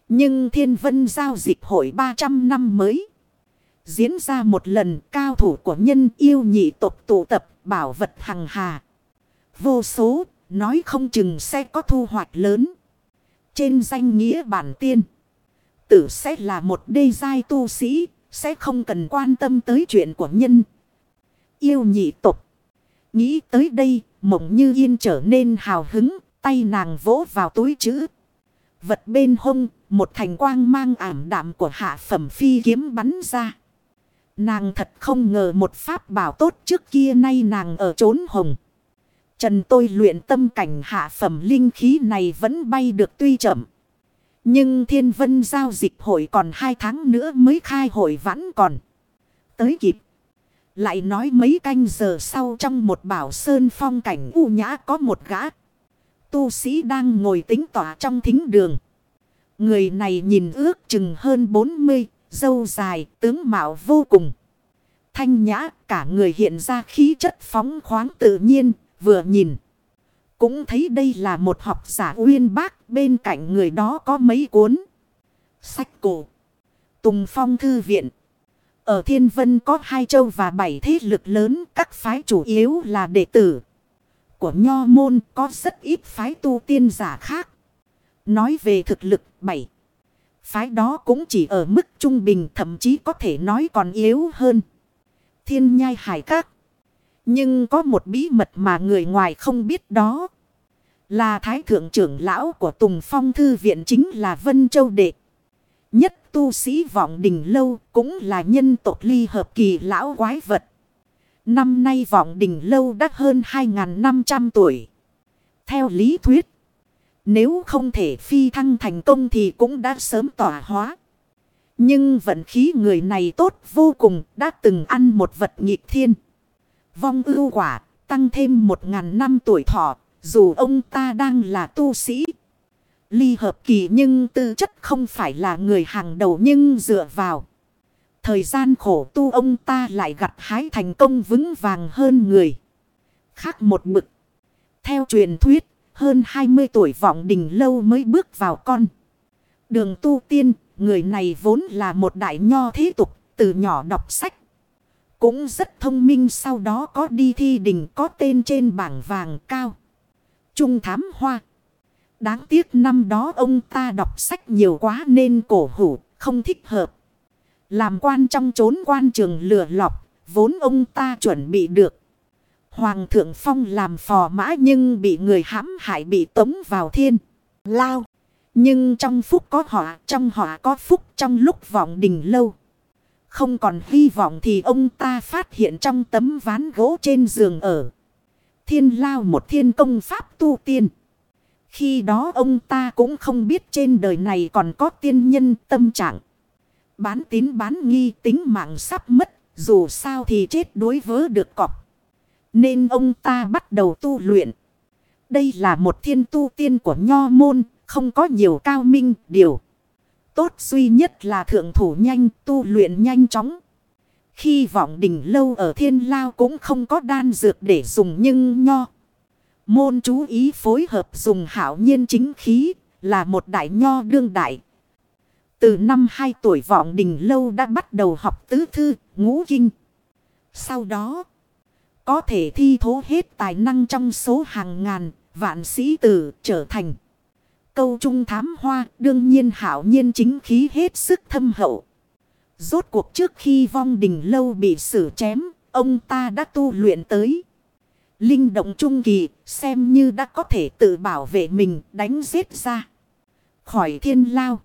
Nhưng thiên vân giao dịch hội 300 năm mới. Diễn ra một lần cao thủ của nhân yêu nhị tộc tụ tập bảo vật hằng hà. Vô số, nói không chừng sẽ có thu hoạch lớn. Trên danh nghĩa bản tiên tử sẽ là một đê giai tu sĩ, sẽ không cần quan tâm tới chuyện của nhân. Yêu nhị tục. Nghĩ tới đây, mộng như yên trở nên hào hứng, tay nàng vỗ vào túi chữ. Vật bên hông, một thành quang mang ảm đạm của hạ phẩm phi kiếm bắn ra. Nàng thật không ngờ một pháp bảo tốt trước kia nay nàng ở trốn hồng. Trần tôi luyện tâm cảnh hạ phẩm linh khí này vẫn bay được tuy chậm. Nhưng thiên vân giao dịch hội còn hai tháng nữa mới khai hội vẫn còn. Tới kịp. Lại nói mấy canh giờ sau trong một bảo sơn phong cảnh u nhã có một gã. Tu sĩ đang ngồi tính tỏa trong thính đường. Người này nhìn ước chừng hơn 40, dâu dài, tướng mạo vô cùng. Thanh nhã, cả người hiện ra khí chất phóng khoáng tự nhiên, vừa nhìn. Cũng thấy đây là một học giả uyên bác, bên cạnh người đó có mấy cuốn. Sách cổ. Tùng Phong Thư Viện. Ở Thiên Vân có hai châu và bảy thế lực lớn, các phái chủ yếu là đệ tử. Của Nho Môn có rất ít phái tu tiên giả khác. Nói về thực lực bảy. Phái đó cũng chỉ ở mức trung bình thậm chí có thể nói còn yếu hơn. Thiên nhai hải các. Nhưng có một bí mật mà người ngoài không biết đó. Là thái thượng trưởng lão của Tùng Phong Thư Viện chính là Vân Châu Đệ. Nhất tu sĩ vọng đình lâu cũng là nhân tộc ly hợp kỳ lão quái vật. Năm nay vọng đình lâu đã hơn 2.500 tuổi. Theo lý thuyết. Nếu không thể phi thăng thành công thì cũng đã sớm tỏa hóa. Nhưng vận khí người này tốt vô cùng, đã từng ăn một vật nghịch thiên. Vong ưu quả, tăng thêm một ngàn năm tuổi thọ, dù ông ta đang là tu sĩ. Ly hợp kỳ nhưng tư chất không phải là người hàng đầu nhưng dựa vào. Thời gian khổ tu ông ta lại gặt hái thành công vững vàng hơn người. Khác một mực. Theo truyền thuyết, hơn 20 tuổi vọng đình lâu mới bước vào con. Đường tu tiên, người này vốn là một đại nho thế tục, từ nhỏ đọc sách. Cũng rất thông minh sau đó có đi thi đình có tên trên bảng vàng cao. Trung thám hoa. Đáng tiếc năm đó ông ta đọc sách nhiều quá nên cổ hủ, không thích hợp. Làm quan trong trốn quan trường lừa lọc, vốn ông ta chuẩn bị được. Hoàng thượng phong làm phò mã nhưng bị người hãm hại bị tống vào thiên. Lao. Nhưng trong phúc có họ, trong họ có phúc trong lúc vọng đình lâu. Không còn hy vọng thì ông ta phát hiện trong tấm ván gỗ trên giường ở. Thiên lao một thiên công pháp tu tiên. Khi đó ông ta cũng không biết trên đời này còn có tiên nhân tâm trạng. Bán tín bán nghi tính mạng sắp mất. Dù sao thì chết đối vớ được cọp. Nên ông ta bắt đầu tu luyện. Đây là một thiên tu tiên của nho môn. Không có nhiều cao minh, điều. Tốt duy nhất là thượng thủ nhanh, tu luyện nhanh chóng. Khi vọng đỉnh lâu ở thiên lao cũng không có đan dược để dùng nhưng nho. Môn chú ý phối hợp dùng hảo nhiên chính khí là một đại nho đương đại. Từ năm 2 tuổi vọng đình lâu đã bắt đầu học tứ thư, ngũ kinh. Sau đó, có thể thi thố hết tài năng trong số hàng ngàn, vạn sĩ tử trở thành. Câu trung thám hoa, đương nhiên hảo nhiên chính khí hết sức thâm hậu. Rốt cuộc trước khi vong đình lâu bị xử chém, ông ta đã tu luyện tới. Linh động trung kỳ, xem như đã có thể tự bảo vệ mình đánh giết ra. Khỏi thiên lao.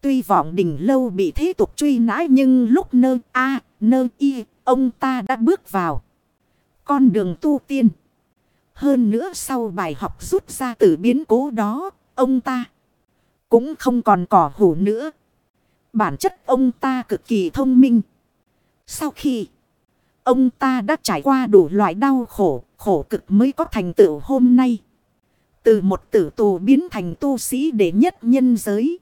Tuy vọng đỉnh lâu bị thế tục truy nã nhưng lúc nơ a nơ y, ông ta đã bước vào. Con đường tu tiên. Hơn nữa sau bài học rút ra từ biến cố đó, ông ta cũng không còn cỏ hủ nữa. Bản chất ông ta cực kỳ thông minh. Sau khi ông ta đã trải qua đủ loại đau khổ, khổ cực mới có thành tựu hôm nay. Từ một tử tù biến thành tu sĩ đệ nhất nhân giới.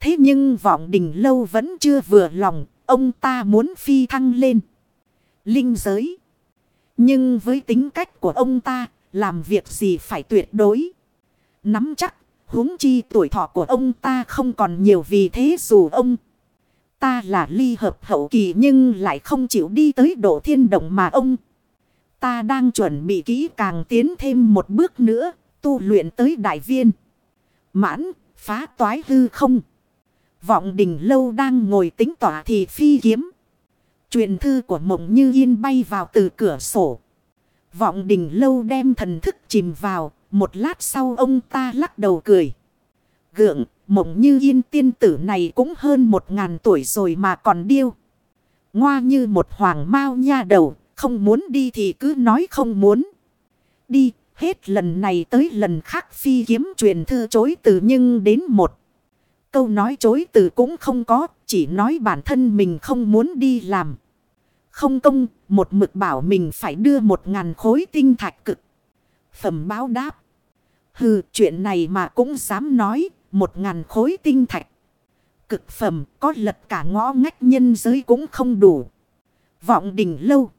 Thế nhưng vọng đình lâu vẫn chưa vừa lòng, ông ta muốn phi thăng lên. Linh giới. Nhưng với tính cách của ông ta, làm việc gì phải tuyệt đối. Nắm chắc huống chi tuổi thọ của ông ta không còn nhiều vì thế dù ông ta là ly hợp hậu kỳ nhưng lại không chịu đi tới độ thiên động mà ông ta đang chuẩn bị kỹ càng tiến thêm một bước nữa tu luyện tới đại viên. Mãn, phá toái hư không. Vọng đình lâu đang ngồi tính tỏa thì phi kiếm. Truyền thư của mộng như yên bay vào từ cửa sổ. Vọng đình lâu đem thần thức chìm vào, một lát sau ông ta lắc đầu cười. Gượng, mộng như yên tiên tử này cũng hơn một ngàn tuổi rồi mà còn điêu. Ngoa như một hoàng mao nha đầu, không muốn đi thì cứ nói không muốn. Đi, hết lần này tới lần khác phi kiếm truyền thư chối từ nhưng đến một. Câu nói chối từ cũng không có, chỉ nói bản thân mình không muốn đi làm. Không công, một mực bảo mình phải đưa một ngàn khối tinh thạch cực. Phẩm báo đáp. Hừ, chuyện này mà cũng dám nói, một ngàn khối tinh thạch. Cực phẩm có lật cả ngõ ngách nhân giới cũng không đủ. Vọng đỉnh lâu.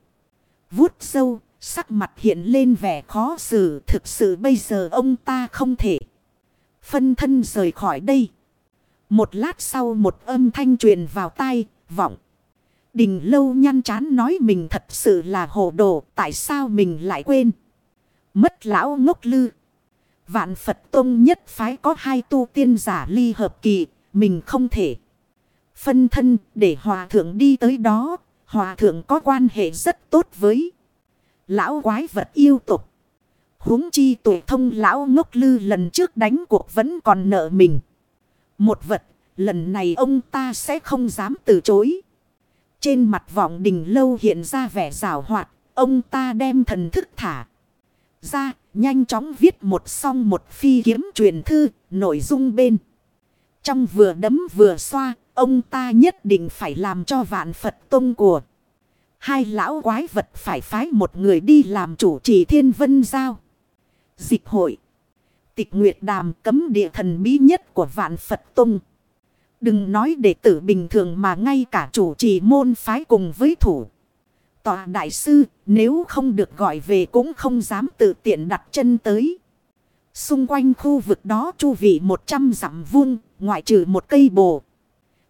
vút sâu, sắc mặt hiện lên vẻ khó xử. Thực sự bây giờ ông ta không thể. Phân thân rời khỏi đây. Một lát sau một âm thanh truyền vào tai, vọng. Đình lâu nhăn chán nói mình thật sự là hồ đồ, tại sao mình lại quên. Mất lão ngốc lư. Vạn Phật Tông nhất phái có hai tu tiên giả ly hợp kỳ, mình không thể. Phân thân để hòa thượng đi tới đó, hòa thượng có quan hệ rất tốt với lão quái vật yêu tục. huống chi tuổi thông lão ngốc lư lần trước đánh cuộc vẫn còn nợ mình. Một vật, lần này ông ta sẽ không dám từ chối. Trên mặt vọng đình lâu hiện ra vẻ rào hoạt, ông ta đem thần thức thả. Ra, nhanh chóng viết một song một phi kiếm truyền thư, nội dung bên. Trong vừa đấm vừa xoa, ông ta nhất định phải làm cho vạn Phật tông của. Hai lão quái vật phải phái một người đi làm chủ trì thiên vân giao. Dịch hội. Tịch nguyệt đàm cấm địa thần bí nhất của vạn Phật tông. Đừng nói đệ tử bình thường mà ngay cả chủ trì môn phái cùng với thủ. Tòa đại sư nếu không được gọi về cũng không dám tự tiện đặt chân tới. Xung quanh khu vực đó chu vị 100 dặm vuông, ngoại trừ một cây bồ.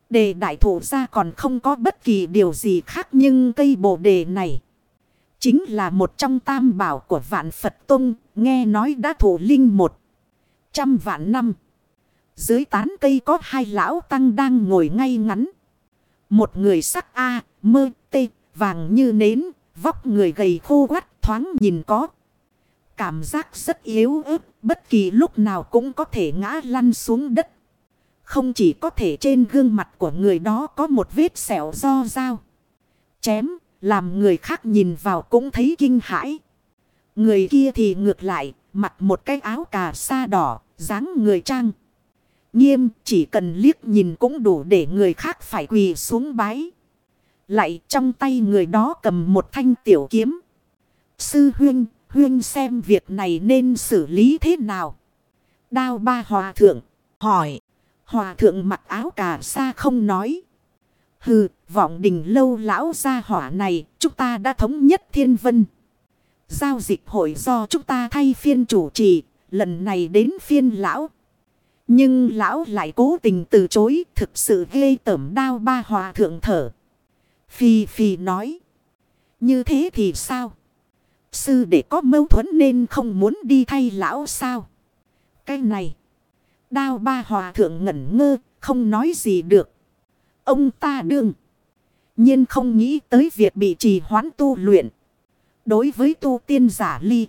Đề đại thụ ra còn không có bất kỳ điều gì khác nhưng cây bồ đề này. Chính là một trong tam bảo của vạn Phật Tông, nghe nói đã thủ linh một trăm vạn năm. Dưới tán cây có hai lão tăng đang ngồi ngay ngắn. Một người sắc A, mơ, vàng như nến, vóc người gầy khô quắt thoáng nhìn có. Cảm giác rất yếu ớt, bất kỳ lúc nào cũng có thể ngã lăn xuống đất. Không chỉ có thể trên gương mặt của người đó có một vết sẹo do dao. Chém, làm người khác nhìn vào cũng thấy kinh hãi. Người kia thì ngược lại, mặc một cái áo cà sa đỏ, dáng người trang. Nghiêm chỉ cần liếc nhìn cũng đủ để người khác phải quỳ xuống bái. Lại trong tay người đó cầm một thanh tiểu kiếm. Sư huyên, huyên xem việc này nên xử lý thế nào? Đao ba hòa thượng, hỏi. Hòa thượng mặc áo cà sa không nói. Hừ, vọng đình lâu lão gia hỏa này, chúng ta đã thống nhất thiên vân. Giao dịch hội do chúng ta thay phiên chủ trì, lần này đến phiên lão. Nhưng lão lại cố tình từ chối, thực sự ghê tẩm đao ba hòa thượng thở. Phi Phi nói. Như thế thì sao? Sư để có mâu thuẫn nên không muốn đi thay lão sao? Cái này. Đao ba hòa thượng ngẩn ngơ, không nói gì được. Ông ta đương. nhiên không nghĩ tới việc bị trì hoãn tu luyện. Đối với tu tiên giả ly.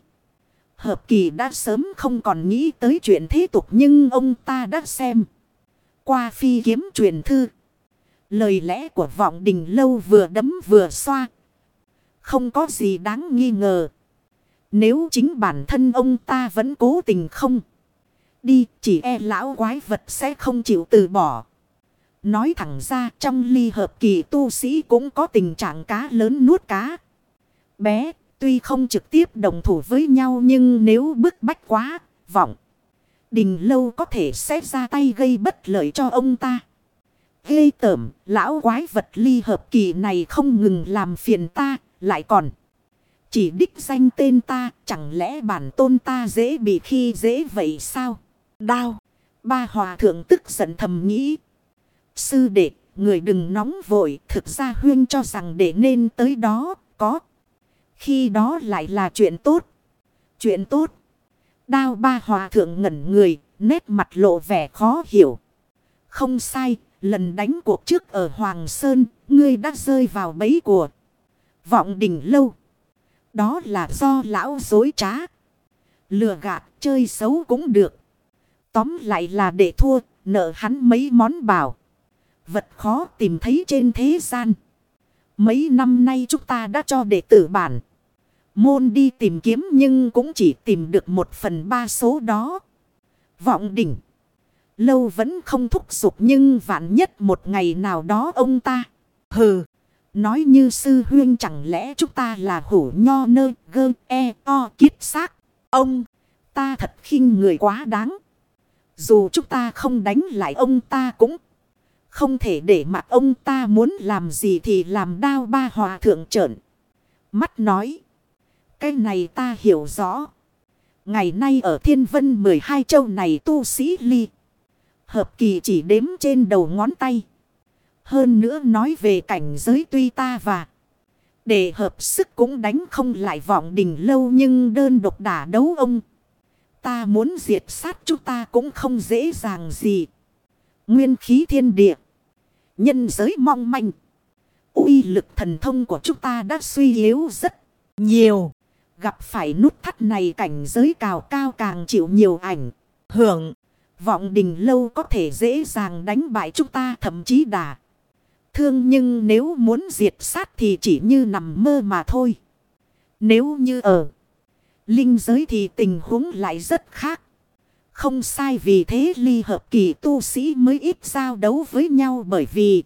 Hợp kỳ đã sớm không còn nghĩ tới chuyện thế tục nhưng ông ta đã xem. Qua phi kiếm truyền thư. Lời lẽ của vọng đình lâu vừa đấm vừa xoa. Không có gì đáng nghi ngờ. Nếu chính bản thân ông ta vẫn cố tình không. Đi chỉ e lão quái vật sẽ không chịu từ bỏ. Nói thẳng ra trong ly hợp kỳ tu sĩ cũng có tình trạng cá lớn nuốt cá. Bé tuy không trực tiếp đồng thủ với nhau nhưng nếu bức bách quá, vọng. Đình lâu có thể sẽ ra tay gây bất lợi cho ông ta. Ghê tởm, lão quái vật ly hợp kỳ này không ngừng làm phiền ta, lại còn. Chỉ đích danh tên ta, chẳng lẽ bản tôn ta dễ bị khi dễ vậy sao? Đao. Ba hòa thượng tức giận thầm nghĩ. Sư đệ, người đừng nóng vội, thực ra huyên cho rằng để nên tới đó, có. Khi đó lại là chuyện tốt. Chuyện tốt. Đao ba hòa thượng ngẩn người, nét mặt lộ vẻ khó hiểu. Không sai, lần đánh cuộc trước ở Hoàng Sơn, ngươi đã rơi vào bẫy của vọng đỉnh lâu. Đó là do lão dối trá. Lừa gạt chơi xấu cũng được. Tóm lại là để thua, nợ hắn mấy món bảo. Vật khó tìm thấy trên thế gian. Mấy năm nay chúng ta đã cho đệ tử bản. Môn đi tìm kiếm nhưng cũng chỉ tìm được một phần ba số đó. Vọng đỉnh. Lâu vẫn không thúc giục nhưng vạn nhất một ngày nào đó ông ta. Hừ. Nói như sư huyên chẳng lẽ chúng ta là hủ nho nơ, gơ e o kiết xác. Ông, ta thật khinh người quá đáng. Dù chúng ta không đánh lại ông ta cũng không thể để mặt ông ta muốn làm gì thì làm đao ba hòa thượng trợn. Mắt nói. Cái này ta hiểu rõ. Ngày nay ở thiên vân 12 châu này tu sĩ ly. Hợp kỳ chỉ đếm trên đầu ngón tay. Hơn nữa nói về cảnh giới tuy ta và. Để hợp sức cũng đánh không lại vọng đình lâu nhưng đơn độc đả đấu ông. Ta muốn diệt sát chúng ta cũng không dễ dàng gì. Nguyên khí thiên địa. Nhân giới mong manh. uy lực thần thông của chúng ta đã suy yếu rất nhiều. Gặp phải nút thắt này cảnh giới cao cao càng chịu nhiều ảnh. Hưởng. Vọng đình lâu có thể dễ dàng đánh bại chúng ta thậm chí đà. Thương nhưng nếu muốn diệt sát thì chỉ như nằm mơ mà thôi. Nếu như ở linh giới thì tình huống lại rất khác. Không sai vì thế ly hợp kỳ tu sĩ mới ít giao đấu với nhau bởi vì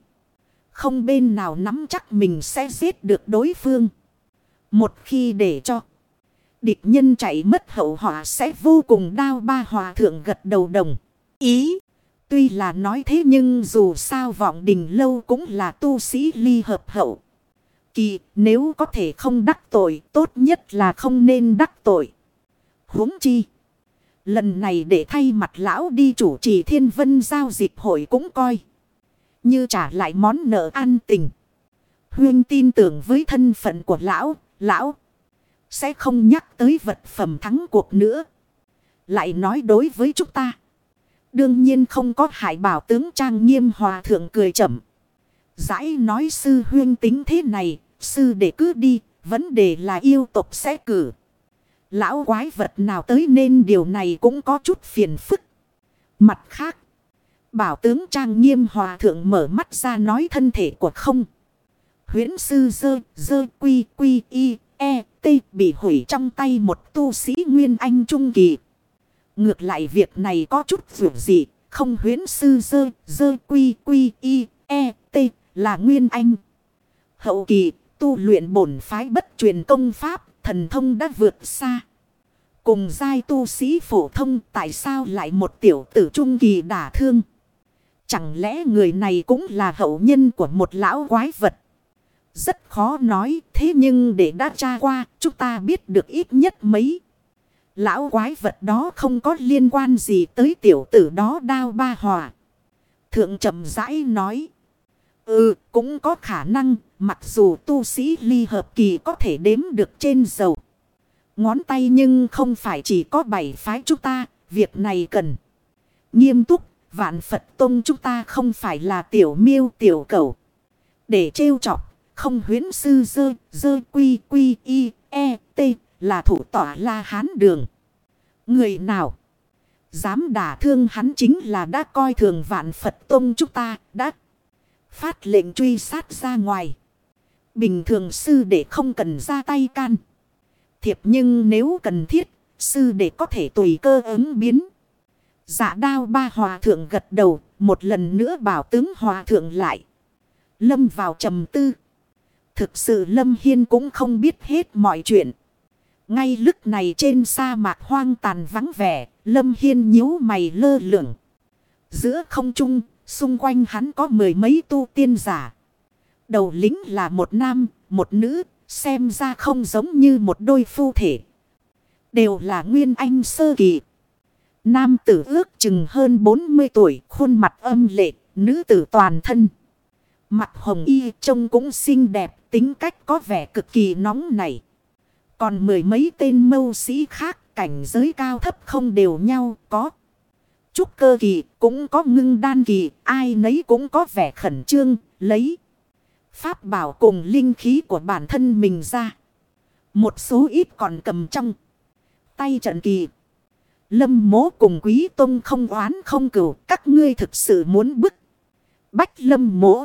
không bên nào nắm chắc mình sẽ giết được đối phương. Một khi để cho địch nhân chạy mất hậu họa sẽ vô cùng đau ba hòa thượng gật đầu đồng. Ý, tuy là nói thế nhưng dù sao vọng đình lâu cũng là tu sĩ ly hợp hậu. Kỳ, nếu có thể không đắc tội, tốt nhất là không nên đắc tội. huống chi. Lần này để thay mặt lão đi chủ trì thiên vân giao dịch hội cũng coi. Như trả lại món nợ ăn tình. Huyên tin tưởng với thân phận của lão, lão sẽ không nhắc tới vật phẩm thắng cuộc nữa. Lại nói đối với chúng ta. Đương nhiên không có hại bảo tướng trang nghiêm hòa thượng cười chậm. Giải nói sư huyên tính thế này, sư để cứ đi, vấn đề là yêu tục sẽ cử. Lão quái vật nào tới nên điều này cũng có chút phiền phức. Mặt khác, bảo tướng trang nghiêm hòa thượng mở mắt ra nói thân thể của không. huyễn sư dơ, dơ quy quy y, e, t bị hủy trong tay một tu sĩ nguyên anh trung kỳ. Ngược lại việc này có chút dù gì, không huyến sư dơ, dơ quy quy y, e, t là nguyên anh. Hậu kỳ, tu luyện bổn phái bất truyền công pháp, thần thông đã vượt xa. Cùng giai tu sĩ phổ thông tại sao lại một tiểu tử trung kỳ đả thương. Chẳng lẽ người này cũng là hậu nhân của một lão quái vật. Rất khó nói thế nhưng để đã tra qua chúng ta biết được ít nhất mấy. Lão quái vật đó không có liên quan gì tới tiểu tử đó đao ba hòa. Thượng trầm rãi nói. Ừ cũng có khả năng mặc dù tu sĩ ly hợp kỳ có thể đếm được trên dầu. Ngón tay nhưng không phải chỉ có bảy phái chúng ta. Việc này cần nghiêm túc. Vạn Phật Tông chúng ta không phải là tiểu miêu tiểu cầu. Để trêu chọc. Không huyến sư dơ, dơ quy quy y, e, t là thủ tỏa la hán đường. Người nào? Dám đả thương hắn chính là đã coi thường vạn Phật Tông chúng ta đã phát lệnh truy sát ra ngoài. Bình thường sư để không cần ra tay can. Thiệp nhưng nếu cần thiết, sư để có thể tùy cơ ứng biến. Dạ đao ba hòa thượng gật đầu, một lần nữa bảo tướng hòa thượng lại. Lâm vào trầm tư. Thực sự Lâm Hiên cũng không biết hết mọi chuyện. Ngay lúc này trên sa mạc hoang tàn vắng vẻ, Lâm Hiên nhíu mày lơ lửng. Giữa không trung, xung quanh hắn có mười mấy tu tiên giả. Đầu lính là một nam, một nữ, xem ra không giống như một đôi phu thể. Đều là nguyên anh sơ kỳ. Nam tử ước chừng hơn 40 tuổi, khuôn mặt âm lệ, nữ tử toàn thân. Mặt hồng y trông cũng xinh đẹp, tính cách có vẻ cực kỳ nóng nảy. Còn mười mấy tên mâu sĩ khác, cảnh giới cao thấp không đều nhau, có. Trúc cơ kỳ, cũng có ngưng đan kỳ, ai nấy cũng có vẻ khẩn trương, lấy. Pháp bảo cùng linh khí của bản thân mình ra. Một số ít còn cầm trong tay trận kỳ. Lâm mố cùng quý tông không oán không cửu, các ngươi thực sự muốn bức. Bách lâm mố.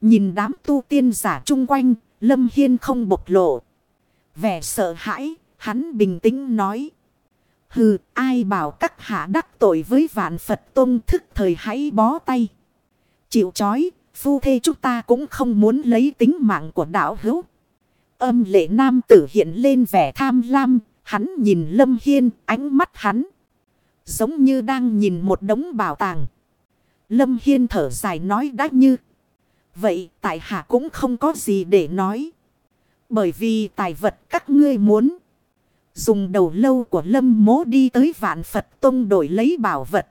Nhìn đám tu tiên giả chung quanh, Lâm Hiên không bộc lộ. Vẻ sợ hãi, hắn bình tĩnh nói. Hừ, ai bảo các hạ đắc tội với vạn Phật tôn thức thời hãy bó tay. Chịu chói, phu thê chúng ta cũng không muốn lấy tính mạng của đạo hữu. Âm lệ nam tử hiện lên vẻ tham lam, hắn nhìn Lâm Hiên, ánh mắt hắn. Giống như đang nhìn một đống bảo tàng. Lâm Hiên thở dài nói đã như. Vậy tại hạ cũng không có gì để nói. Bởi vì tài vật các ngươi muốn. Dùng đầu lâu của Lâm mố đi tới vạn Phật Tông đổi lấy bảo vật.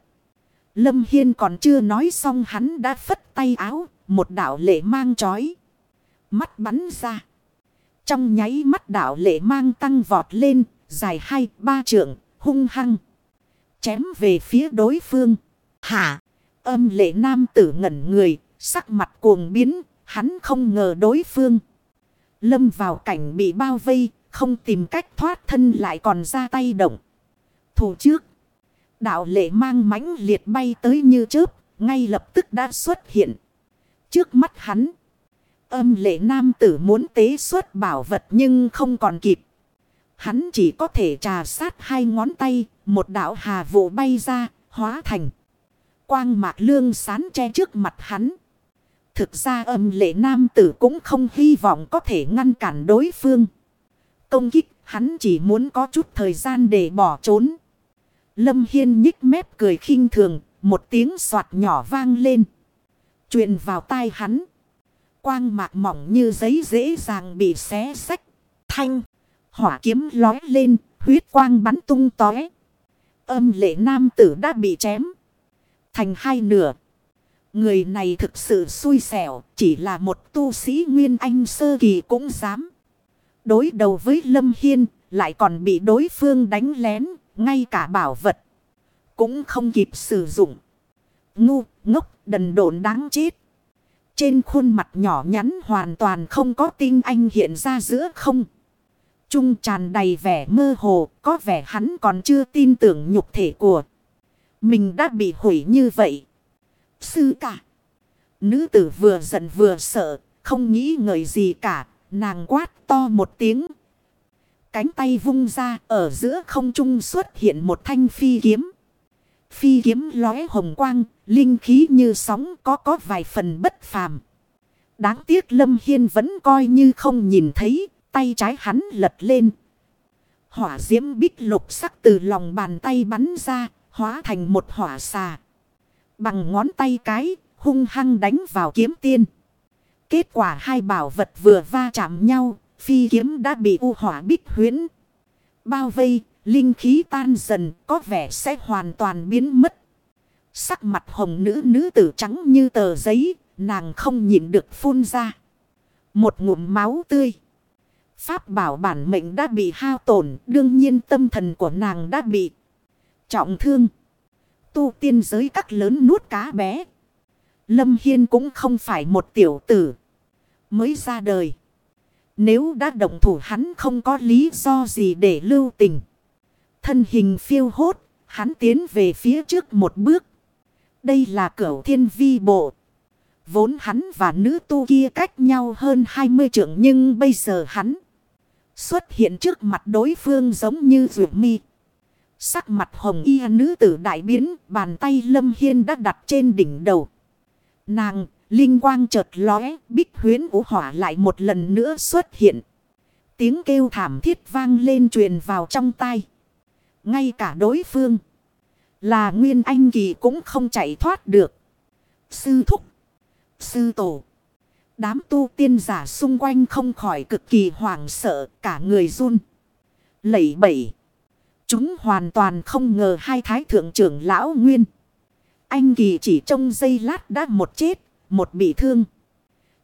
Lâm Hiên còn chưa nói xong hắn đã phất tay áo. Một đạo lệ mang trói. Mắt bắn ra. Trong nháy mắt đạo lệ mang tăng vọt lên. Dài hai, ba trượng. Hung hăng. Chém về phía đối phương. Hả? Âm lệ nam tử ngẩn người. Sắc mặt cuồng biến. Hắn không ngờ đối phương. Lâm vào cảnh bị bao vây. Không tìm cách thoát thân lại còn ra tay động. Thủ trước. Đạo lệ mang mãnh liệt bay tới như chớp. Ngay lập tức đã xuất hiện. Trước mắt hắn. Âm lệ nam tử muốn tế xuất bảo vật nhưng không còn kịp. Hắn chỉ có thể trà sát hai ngón tay. Một đạo hà vụ bay ra. Hóa thành. Quang mạc lương sán che trước mặt hắn. Thực ra âm lệ nam tử cũng không hy vọng có thể ngăn cản đối phương. Công kích, hắn chỉ muốn có chút thời gian để bỏ trốn. Lâm Hiên nhích mép cười khinh thường. Một tiếng soạt nhỏ vang lên. truyền vào tai hắn. Quang mạc mỏng như giấy dễ dàng bị xé sách. Thanh. Hỏa kiếm lói lên. Huyết quang bắn tung tóe. Âm lệ nam tử đã bị chém. Thành hai nửa. Người này thực sự xui xẻo. Chỉ là một tu sĩ Nguyên Anh sơ kỳ cũng dám. Đối đầu với Lâm Hiên. Lại còn bị đối phương đánh lén. Ngay cả bảo vật. Cũng không kịp sử dụng. Ngu, ngốc, đần độn đáng chết. Trên khuôn mặt nhỏ nhắn hoàn toàn không có tinh anh hiện ra giữa không. Trung tràn đầy vẻ mơ hồ, có vẻ hắn còn chưa tin tưởng nhục thể của. Mình đã bị hủy như vậy. Sư cả. Nữ tử vừa giận vừa sợ, không nghĩ ngợi gì cả, nàng quát to một tiếng. Cánh tay vung ra, ở giữa không trung xuất hiện một thanh phi kiếm. Phi kiếm lóe hồng quang, linh khí như sóng có có vài phần bất phàm. Đáng tiếc Lâm Hiên vẫn coi như không nhìn thấy, tay trái hắn lật lên. Hỏa diễm bích lục sắc từ lòng bàn tay bắn ra, hóa thành một hỏa xà. Bằng ngón tay cái, hung hăng đánh vào kiếm tiên. Kết quả hai bảo vật vừa va chạm nhau, phi kiếm đã bị u hỏa bích huyến. Bao vây, linh khí tan dần, có vẻ sẽ hoàn toàn biến mất. Sắc mặt hồng nữ nữ tử trắng như tờ giấy, nàng không nhịn được phun ra. Một ngụm máu tươi. Pháp bảo bản mệnh đã bị hao tổn, đương nhiên tâm thần của nàng đã bị trọng thương. Tu tiên giới các lớn nuốt cá bé. Lâm Hiên cũng không phải một tiểu tử. Mới ra đời. Nếu đã động thủ hắn không có lý do gì để lưu tình. Thân hình phiêu hốt, hắn tiến về phía trước một bước. Đây là cửa thiên vi bộ. Vốn hắn và nữ tu kia cách nhau hơn 20 trượng nhưng bây giờ hắn xuất hiện trước mặt đối phương giống như rượu mi. Sắc mặt hồng y nữ tử đại biến, bàn tay lâm hiên đã đặt trên đỉnh đầu. Nàng, linh quang chợt lóe, bích huyến vũ hỏa lại một lần nữa xuất hiện. Tiếng kêu thảm thiết vang lên truyền vào trong tai. Ngay cả đối phương là nguyên anh kỳ cũng không chạy thoát được. Sư thúc, sư tổ. Đám tu tiên giả xung quanh không khỏi cực kỳ hoảng sợ cả người run. Lẩy bẩy. Chúng hoàn toàn không ngờ hai thái thượng trưởng lão nguyên. Anh kỳ chỉ trong giây lát đã một chết, một bị thương.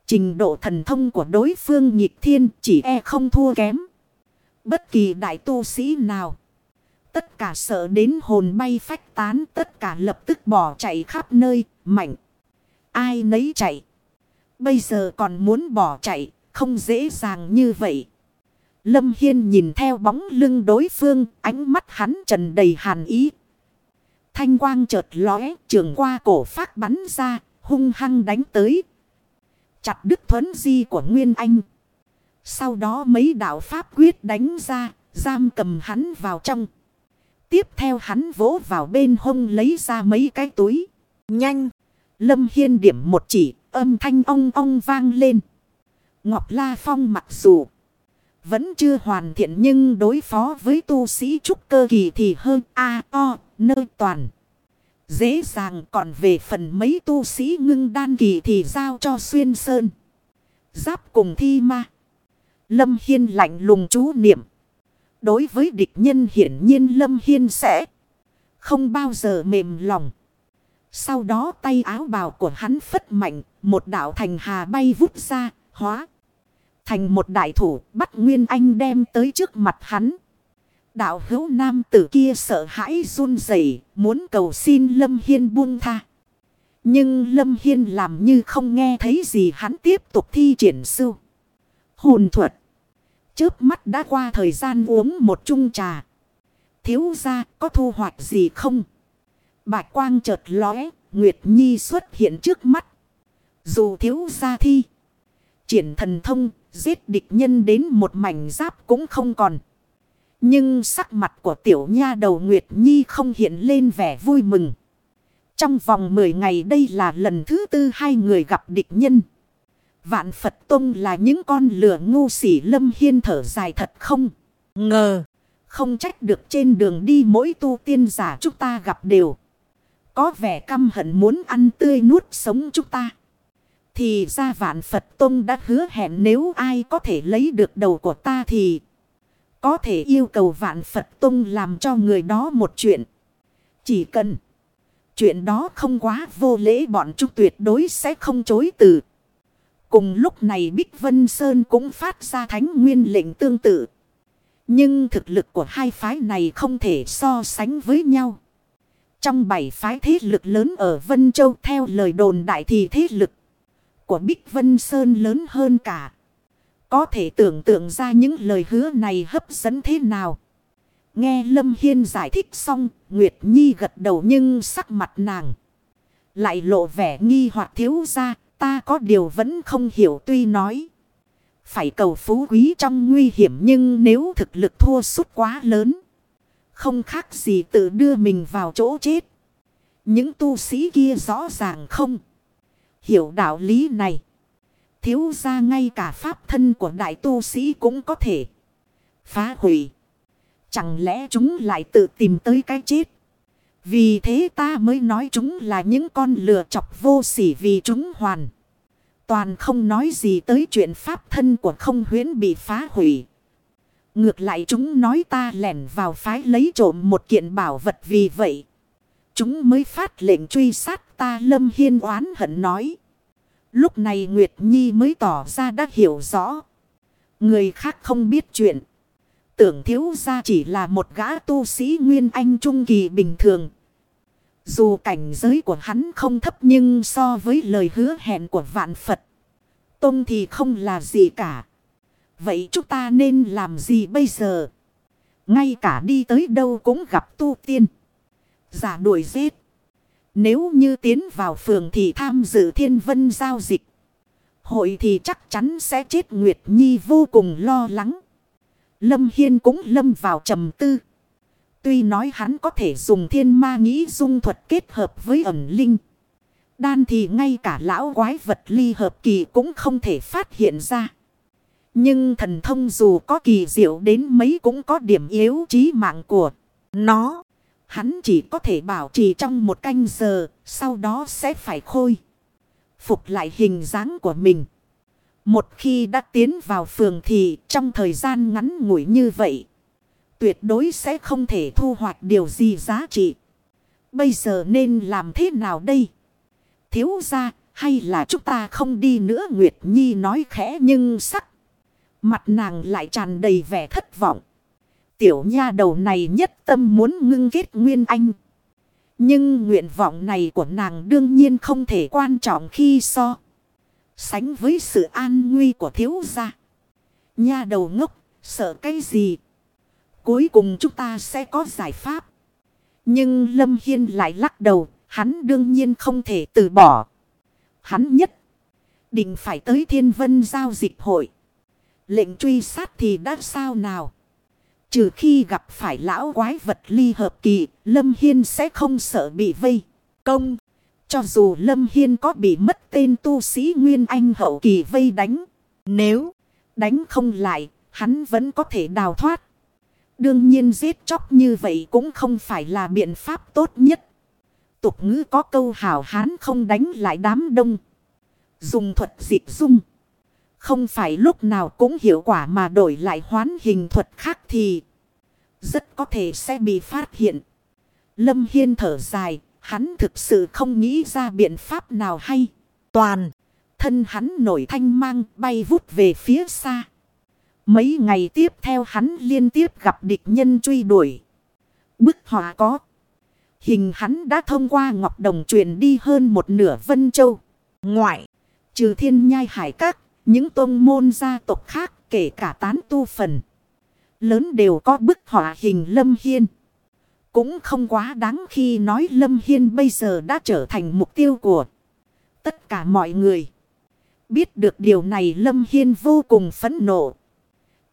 Trình độ thần thông của đối phương nhịp thiên chỉ e không thua kém. Bất kỳ đại tu sĩ nào. Tất cả sợ đến hồn bay phách tán, tất cả lập tức bỏ chạy khắp nơi, mạnh. Ai nấy chạy. Bây giờ còn muốn bỏ chạy, không dễ dàng như vậy. Lâm Hiên nhìn theo bóng lưng đối phương, ánh mắt hắn trần đầy hàn ý. Thanh quang chợt lóe, trường qua cổ phát bắn ra, hung hăng đánh tới. Chặt đứt thuấn di của Nguyên Anh. Sau đó mấy đạo pháp quyết đánh ra, giam cầm hắn vào trong. Tiếp theo hắn vỗ vào bên hông lấy ra mấy cái túi. Nhanh! Lâm Hiên điểm một chỉ, âm thanh ong ong vang lên. Ngọc La Phong mặc dù vẫn chưa hoàn thiện nhưng đối phó với tu sĩ trúc cơ kỳ thì hơn A, O, nơi toàn. Dễ dàng còn về phần mấy tu sĩ ngưng đan kỳ thì giao cho xuyên sơn. Giáp cùng thi ma. Lâm Hiên lạnh lùng chú niệm. Đối với địch nhân hiển nhiên Lâm Hiên sẽ không bao giờ mềm lòng. Sau đó tay áo bào của hắn phất mạnh, một đạo thành hà bay vút ra, hóa. Thành một đại thủ bắt Nguyên Anh đem tới trước mặt hắn. Đạo hữu nam tử kia sợ hãi run rẩy muốn cầu xin Lâm Hiên buông tha. Nhưng Lâm Hiên làm như không nghe thấy gì hắn tiếp tục thi triển sư. Hồn thuật. Chớp mắt đã qua thời gian uống một chung trà. Thiếu ra có thu hoạch gì không? Bạch quang chợt lóe, Nguyệt Nhi xuất hiện trước mắt. Dù thiếu ra thi. Triển thần thông, giết địch nhân đến một mảnh giáp cũng không còn. Nhưng sắc mặt của tiểu nha đầu Nguyệt Nhi không hiện lên vẻ vui mừng. Trong vòng 10 ngày đây là lần thứ tư hai người gặp địch nhân. Vạn Phật Tông là những con lửa ngu sỉ lâm hiên thở dài thật không? Ngờ. Không trách được trên đường đi mỗi tu tiên giả chúng ta gặp đều. Có vẻ căm hận muốn ăn tươi nuốt sống chúng ta. Thì ra Vạn Phật Tông đã hứa hẹn nếu ai có thể lấy được đầu của ta thì... Có thể yêu cầu Vạn Phật Tông làm cho người đó một chuyện. Chỉ cần... Chuyện đó không quá vô lễ bọn chúng tuyệt đối sẽ không chối từ. Cùng lúc này Bích Vân Sơn cũng phát ra thánh nguyên lệnh tương tự. Nhưng thực lực của hai phái này không thể so sánh với nhau. Trong bảy phái thế lực lớn ở Vân Châu theo lời đồn đại thì thế lực của Bích Vân Sơn lớn hơn cả. Có thể tưởng tượng ra những lời hứa này hấp dẫn thế nào. Nghe Lâm Hiên giải thích xong, Nguyệt Nhi gật đầu nhưng sắc mặt nàng. Lại lộ vẻ nghi hoặc thiếu ra, ta có điều vẫn không hiểu tuy nói. Phải cầu phú quý trong nguy hiểm nhưng nếu thực lực thua sút quá lớn. Không khác gì tự đưa mình vào chỗ chết. Những tu sĩ kia rõ ràng không. Hiểu đạo lý này. Thiếu ra ngay cả pháp thân của đại tu sĩ cũng có thể phá hủy. Chẳng lẽ chúng lại tự tìm tới cái chết? Vì thế ta mới nói chúng là những con lừa chọc vô sỉ vì chúng hoàn. Toàn không nói gì tới chuyện pháp thân của không huyến bị phá hủy. Ngược lại chúng nói ta lẻn vào phái lấy trộm một kiện bảo vật vì vậy. Chúng mới phát lệnh truy sát ta lâm hiên oán hận nói. Lúc này Nguyệt Nhi mới tỏ ra đã hiểu rõ. Người khác không biết chuyện. Tưởng thiếu ra chỉ là một gã tu sĩ Nguyên Anh Trung Kỳ bình thường. Dù cảnh giới của hắn không thấp nhưng so với lời hứa hẹn của vạn Phật. Tông thì không là gì cả. Vậy chúng ta nên làm gì bây giờ? Ngay cả đi tới đâu cũng gặp tu tiên. Giả đuổi giết. Nếu như tiến vào phường thì tham dự thiên vân giao dịch. Hội thì chắc chắn sẽ chết Nguyệt Nhi vô cùng lo lắng. Lâm Hiên cũng lâm vào trầm tư. Tuy nói hắn có thể dùng thiên ma nghĩ dung thuật kết hợp với ẩn linh. Đan thì ngay cả lão quái vật ly hợp kỳ cũng không thể phát hiện ra. Nhưng thần thông dù có kỳ diệu đến mấy cũng có điểm yếu trí mạng của nó. Hắn chỉ có thể bảo trì trong một canh giờ, sau đó sẽ phải khôi. Phục lại hình dáng của mình. Một khi đã tiến vào phường thì trong thời gian ngắn ngủi như vậy. Tuyệt đối sẽ không thể thu hoạch điều gì giá trị. Bây giờ nên làm thế nào đây? Thiếu ra hay là chúng ta không đi nữa Nguyệt Nhi nói khẽ nhưng sắc. Mặt nàng lại tràn đầy vẻ thất vọng. Tiểu nha đầu này nhất tâm muốn ngưng kết Nguyên Anh. Nhưng nguyện vọng này của nàng đương nhiên không thể quan trọng khi so. Sánh với sự an nguy của thiếu gia. Nha đầu ngốc, sợ cái gì? Cuối cùng chúng ta sẽ có giải pháp. Nhưng Lâm Hiên lại lắc đầu, hắn đương nhiên không thể từ bỏ. Hắn nhất định phải tới thiên vân giao dịch hội. Lệnh truy sát thì đã sao nào? Trừ khi gặp phải lão quái vật ly hợp kỳ, Lâm Hiên sẽ không sợ bị vây. Công, cho dù Lâm Hiên có bị mất tên tu sĩ Nguyên Anh hậu kỳ vây đánh. Nếu đánh không lại, hắn vẫn có thể đào thoát. Đương nhiên giết chóc như vậy cũng không phải là biện pháp tốt nhất. Tục ngữ có câu hảo hán không đánh lại đám đông. Dùng thuật dị dung. Không phải lúc nào cũng hiệu quả mà đổi lại hoán hình thuật khác thì rất có thể sẽ bị phát hiện. Lâm Hiên thở dài, hắn thực sự không nghĩ ra biện pháp nào hay. Toàn, thân hắn nổi thanh mang bay vút về phía xa. Mấy ngày tiếp theo hắn liên tiếp gặp địch nhân truy đuổi. Bức họa có. Hình hắn đã thông qua Ngọc Đồng truyền đi hơn một nửa Vân Châu. Ngoại, trừ thiên nhai hải các, những tôn môn gia tộc khác, kể cả tán tu phần. Lớn đều có bức họa hình Lâm Hiên. Cũng không quá đáng khi nói Lâm Hiên bây giờ đã trở thành mục tiêu của tất cả mọi người. Biết được điều này, Lâm Hiên vô cùng phẫn nộ.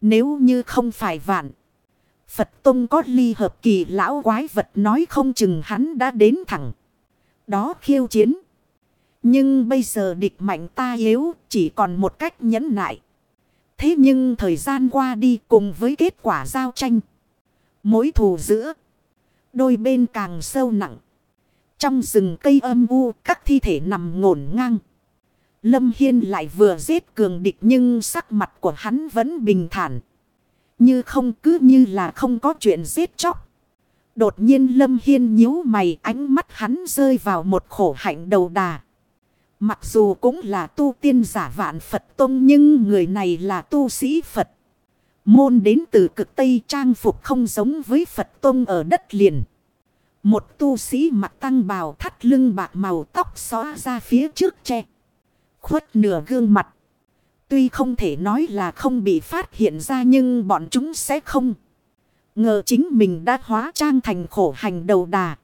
Nếu như không phải vạn. Phật Tông có ly hợp kỳ lão quái vật nói không chừng hắn đã đến thẳng. Đó khiêu chiến. Nhưng bây giờ địch mạnh ta yếu, chỉ còn một cách nhẫn nại. Thế nhưng thời gian qua đi cùng với kết quả giao tranh. Mối thù giữa. Đôi bên càng sâu nặng. Trong rừng cây âm u, các thi thể nằm ngổn ngang. Lâm Hiên lại vừa giết cường địch nhưng sắc mặt của hắn vẫn bình thản. Như không, cứ như là không có chuyện giết chóc. Đột nhiên Lâm Hiên nhíu mày, ánh mắt hắn rơi vào một khổ hạnh đầu đà. Mặc dù cũng là tu tiên giả vạn Phật Tông nhưng người này là tu sĩ Phật. Môn đến từ cực Tây trang phục không giống với Phật Tông ở đất liền. Một tu sĩ mặt tăng bào thắt lưng bạc màu tóc xóa ra phía trước che. Khuất nửa gương mặt. Tuy không thể nói là không bị phát hiện ra nhưng bọn chúng sẽ không. Ngờ chính mình đã hóa trang thành khổ hành đầu đà.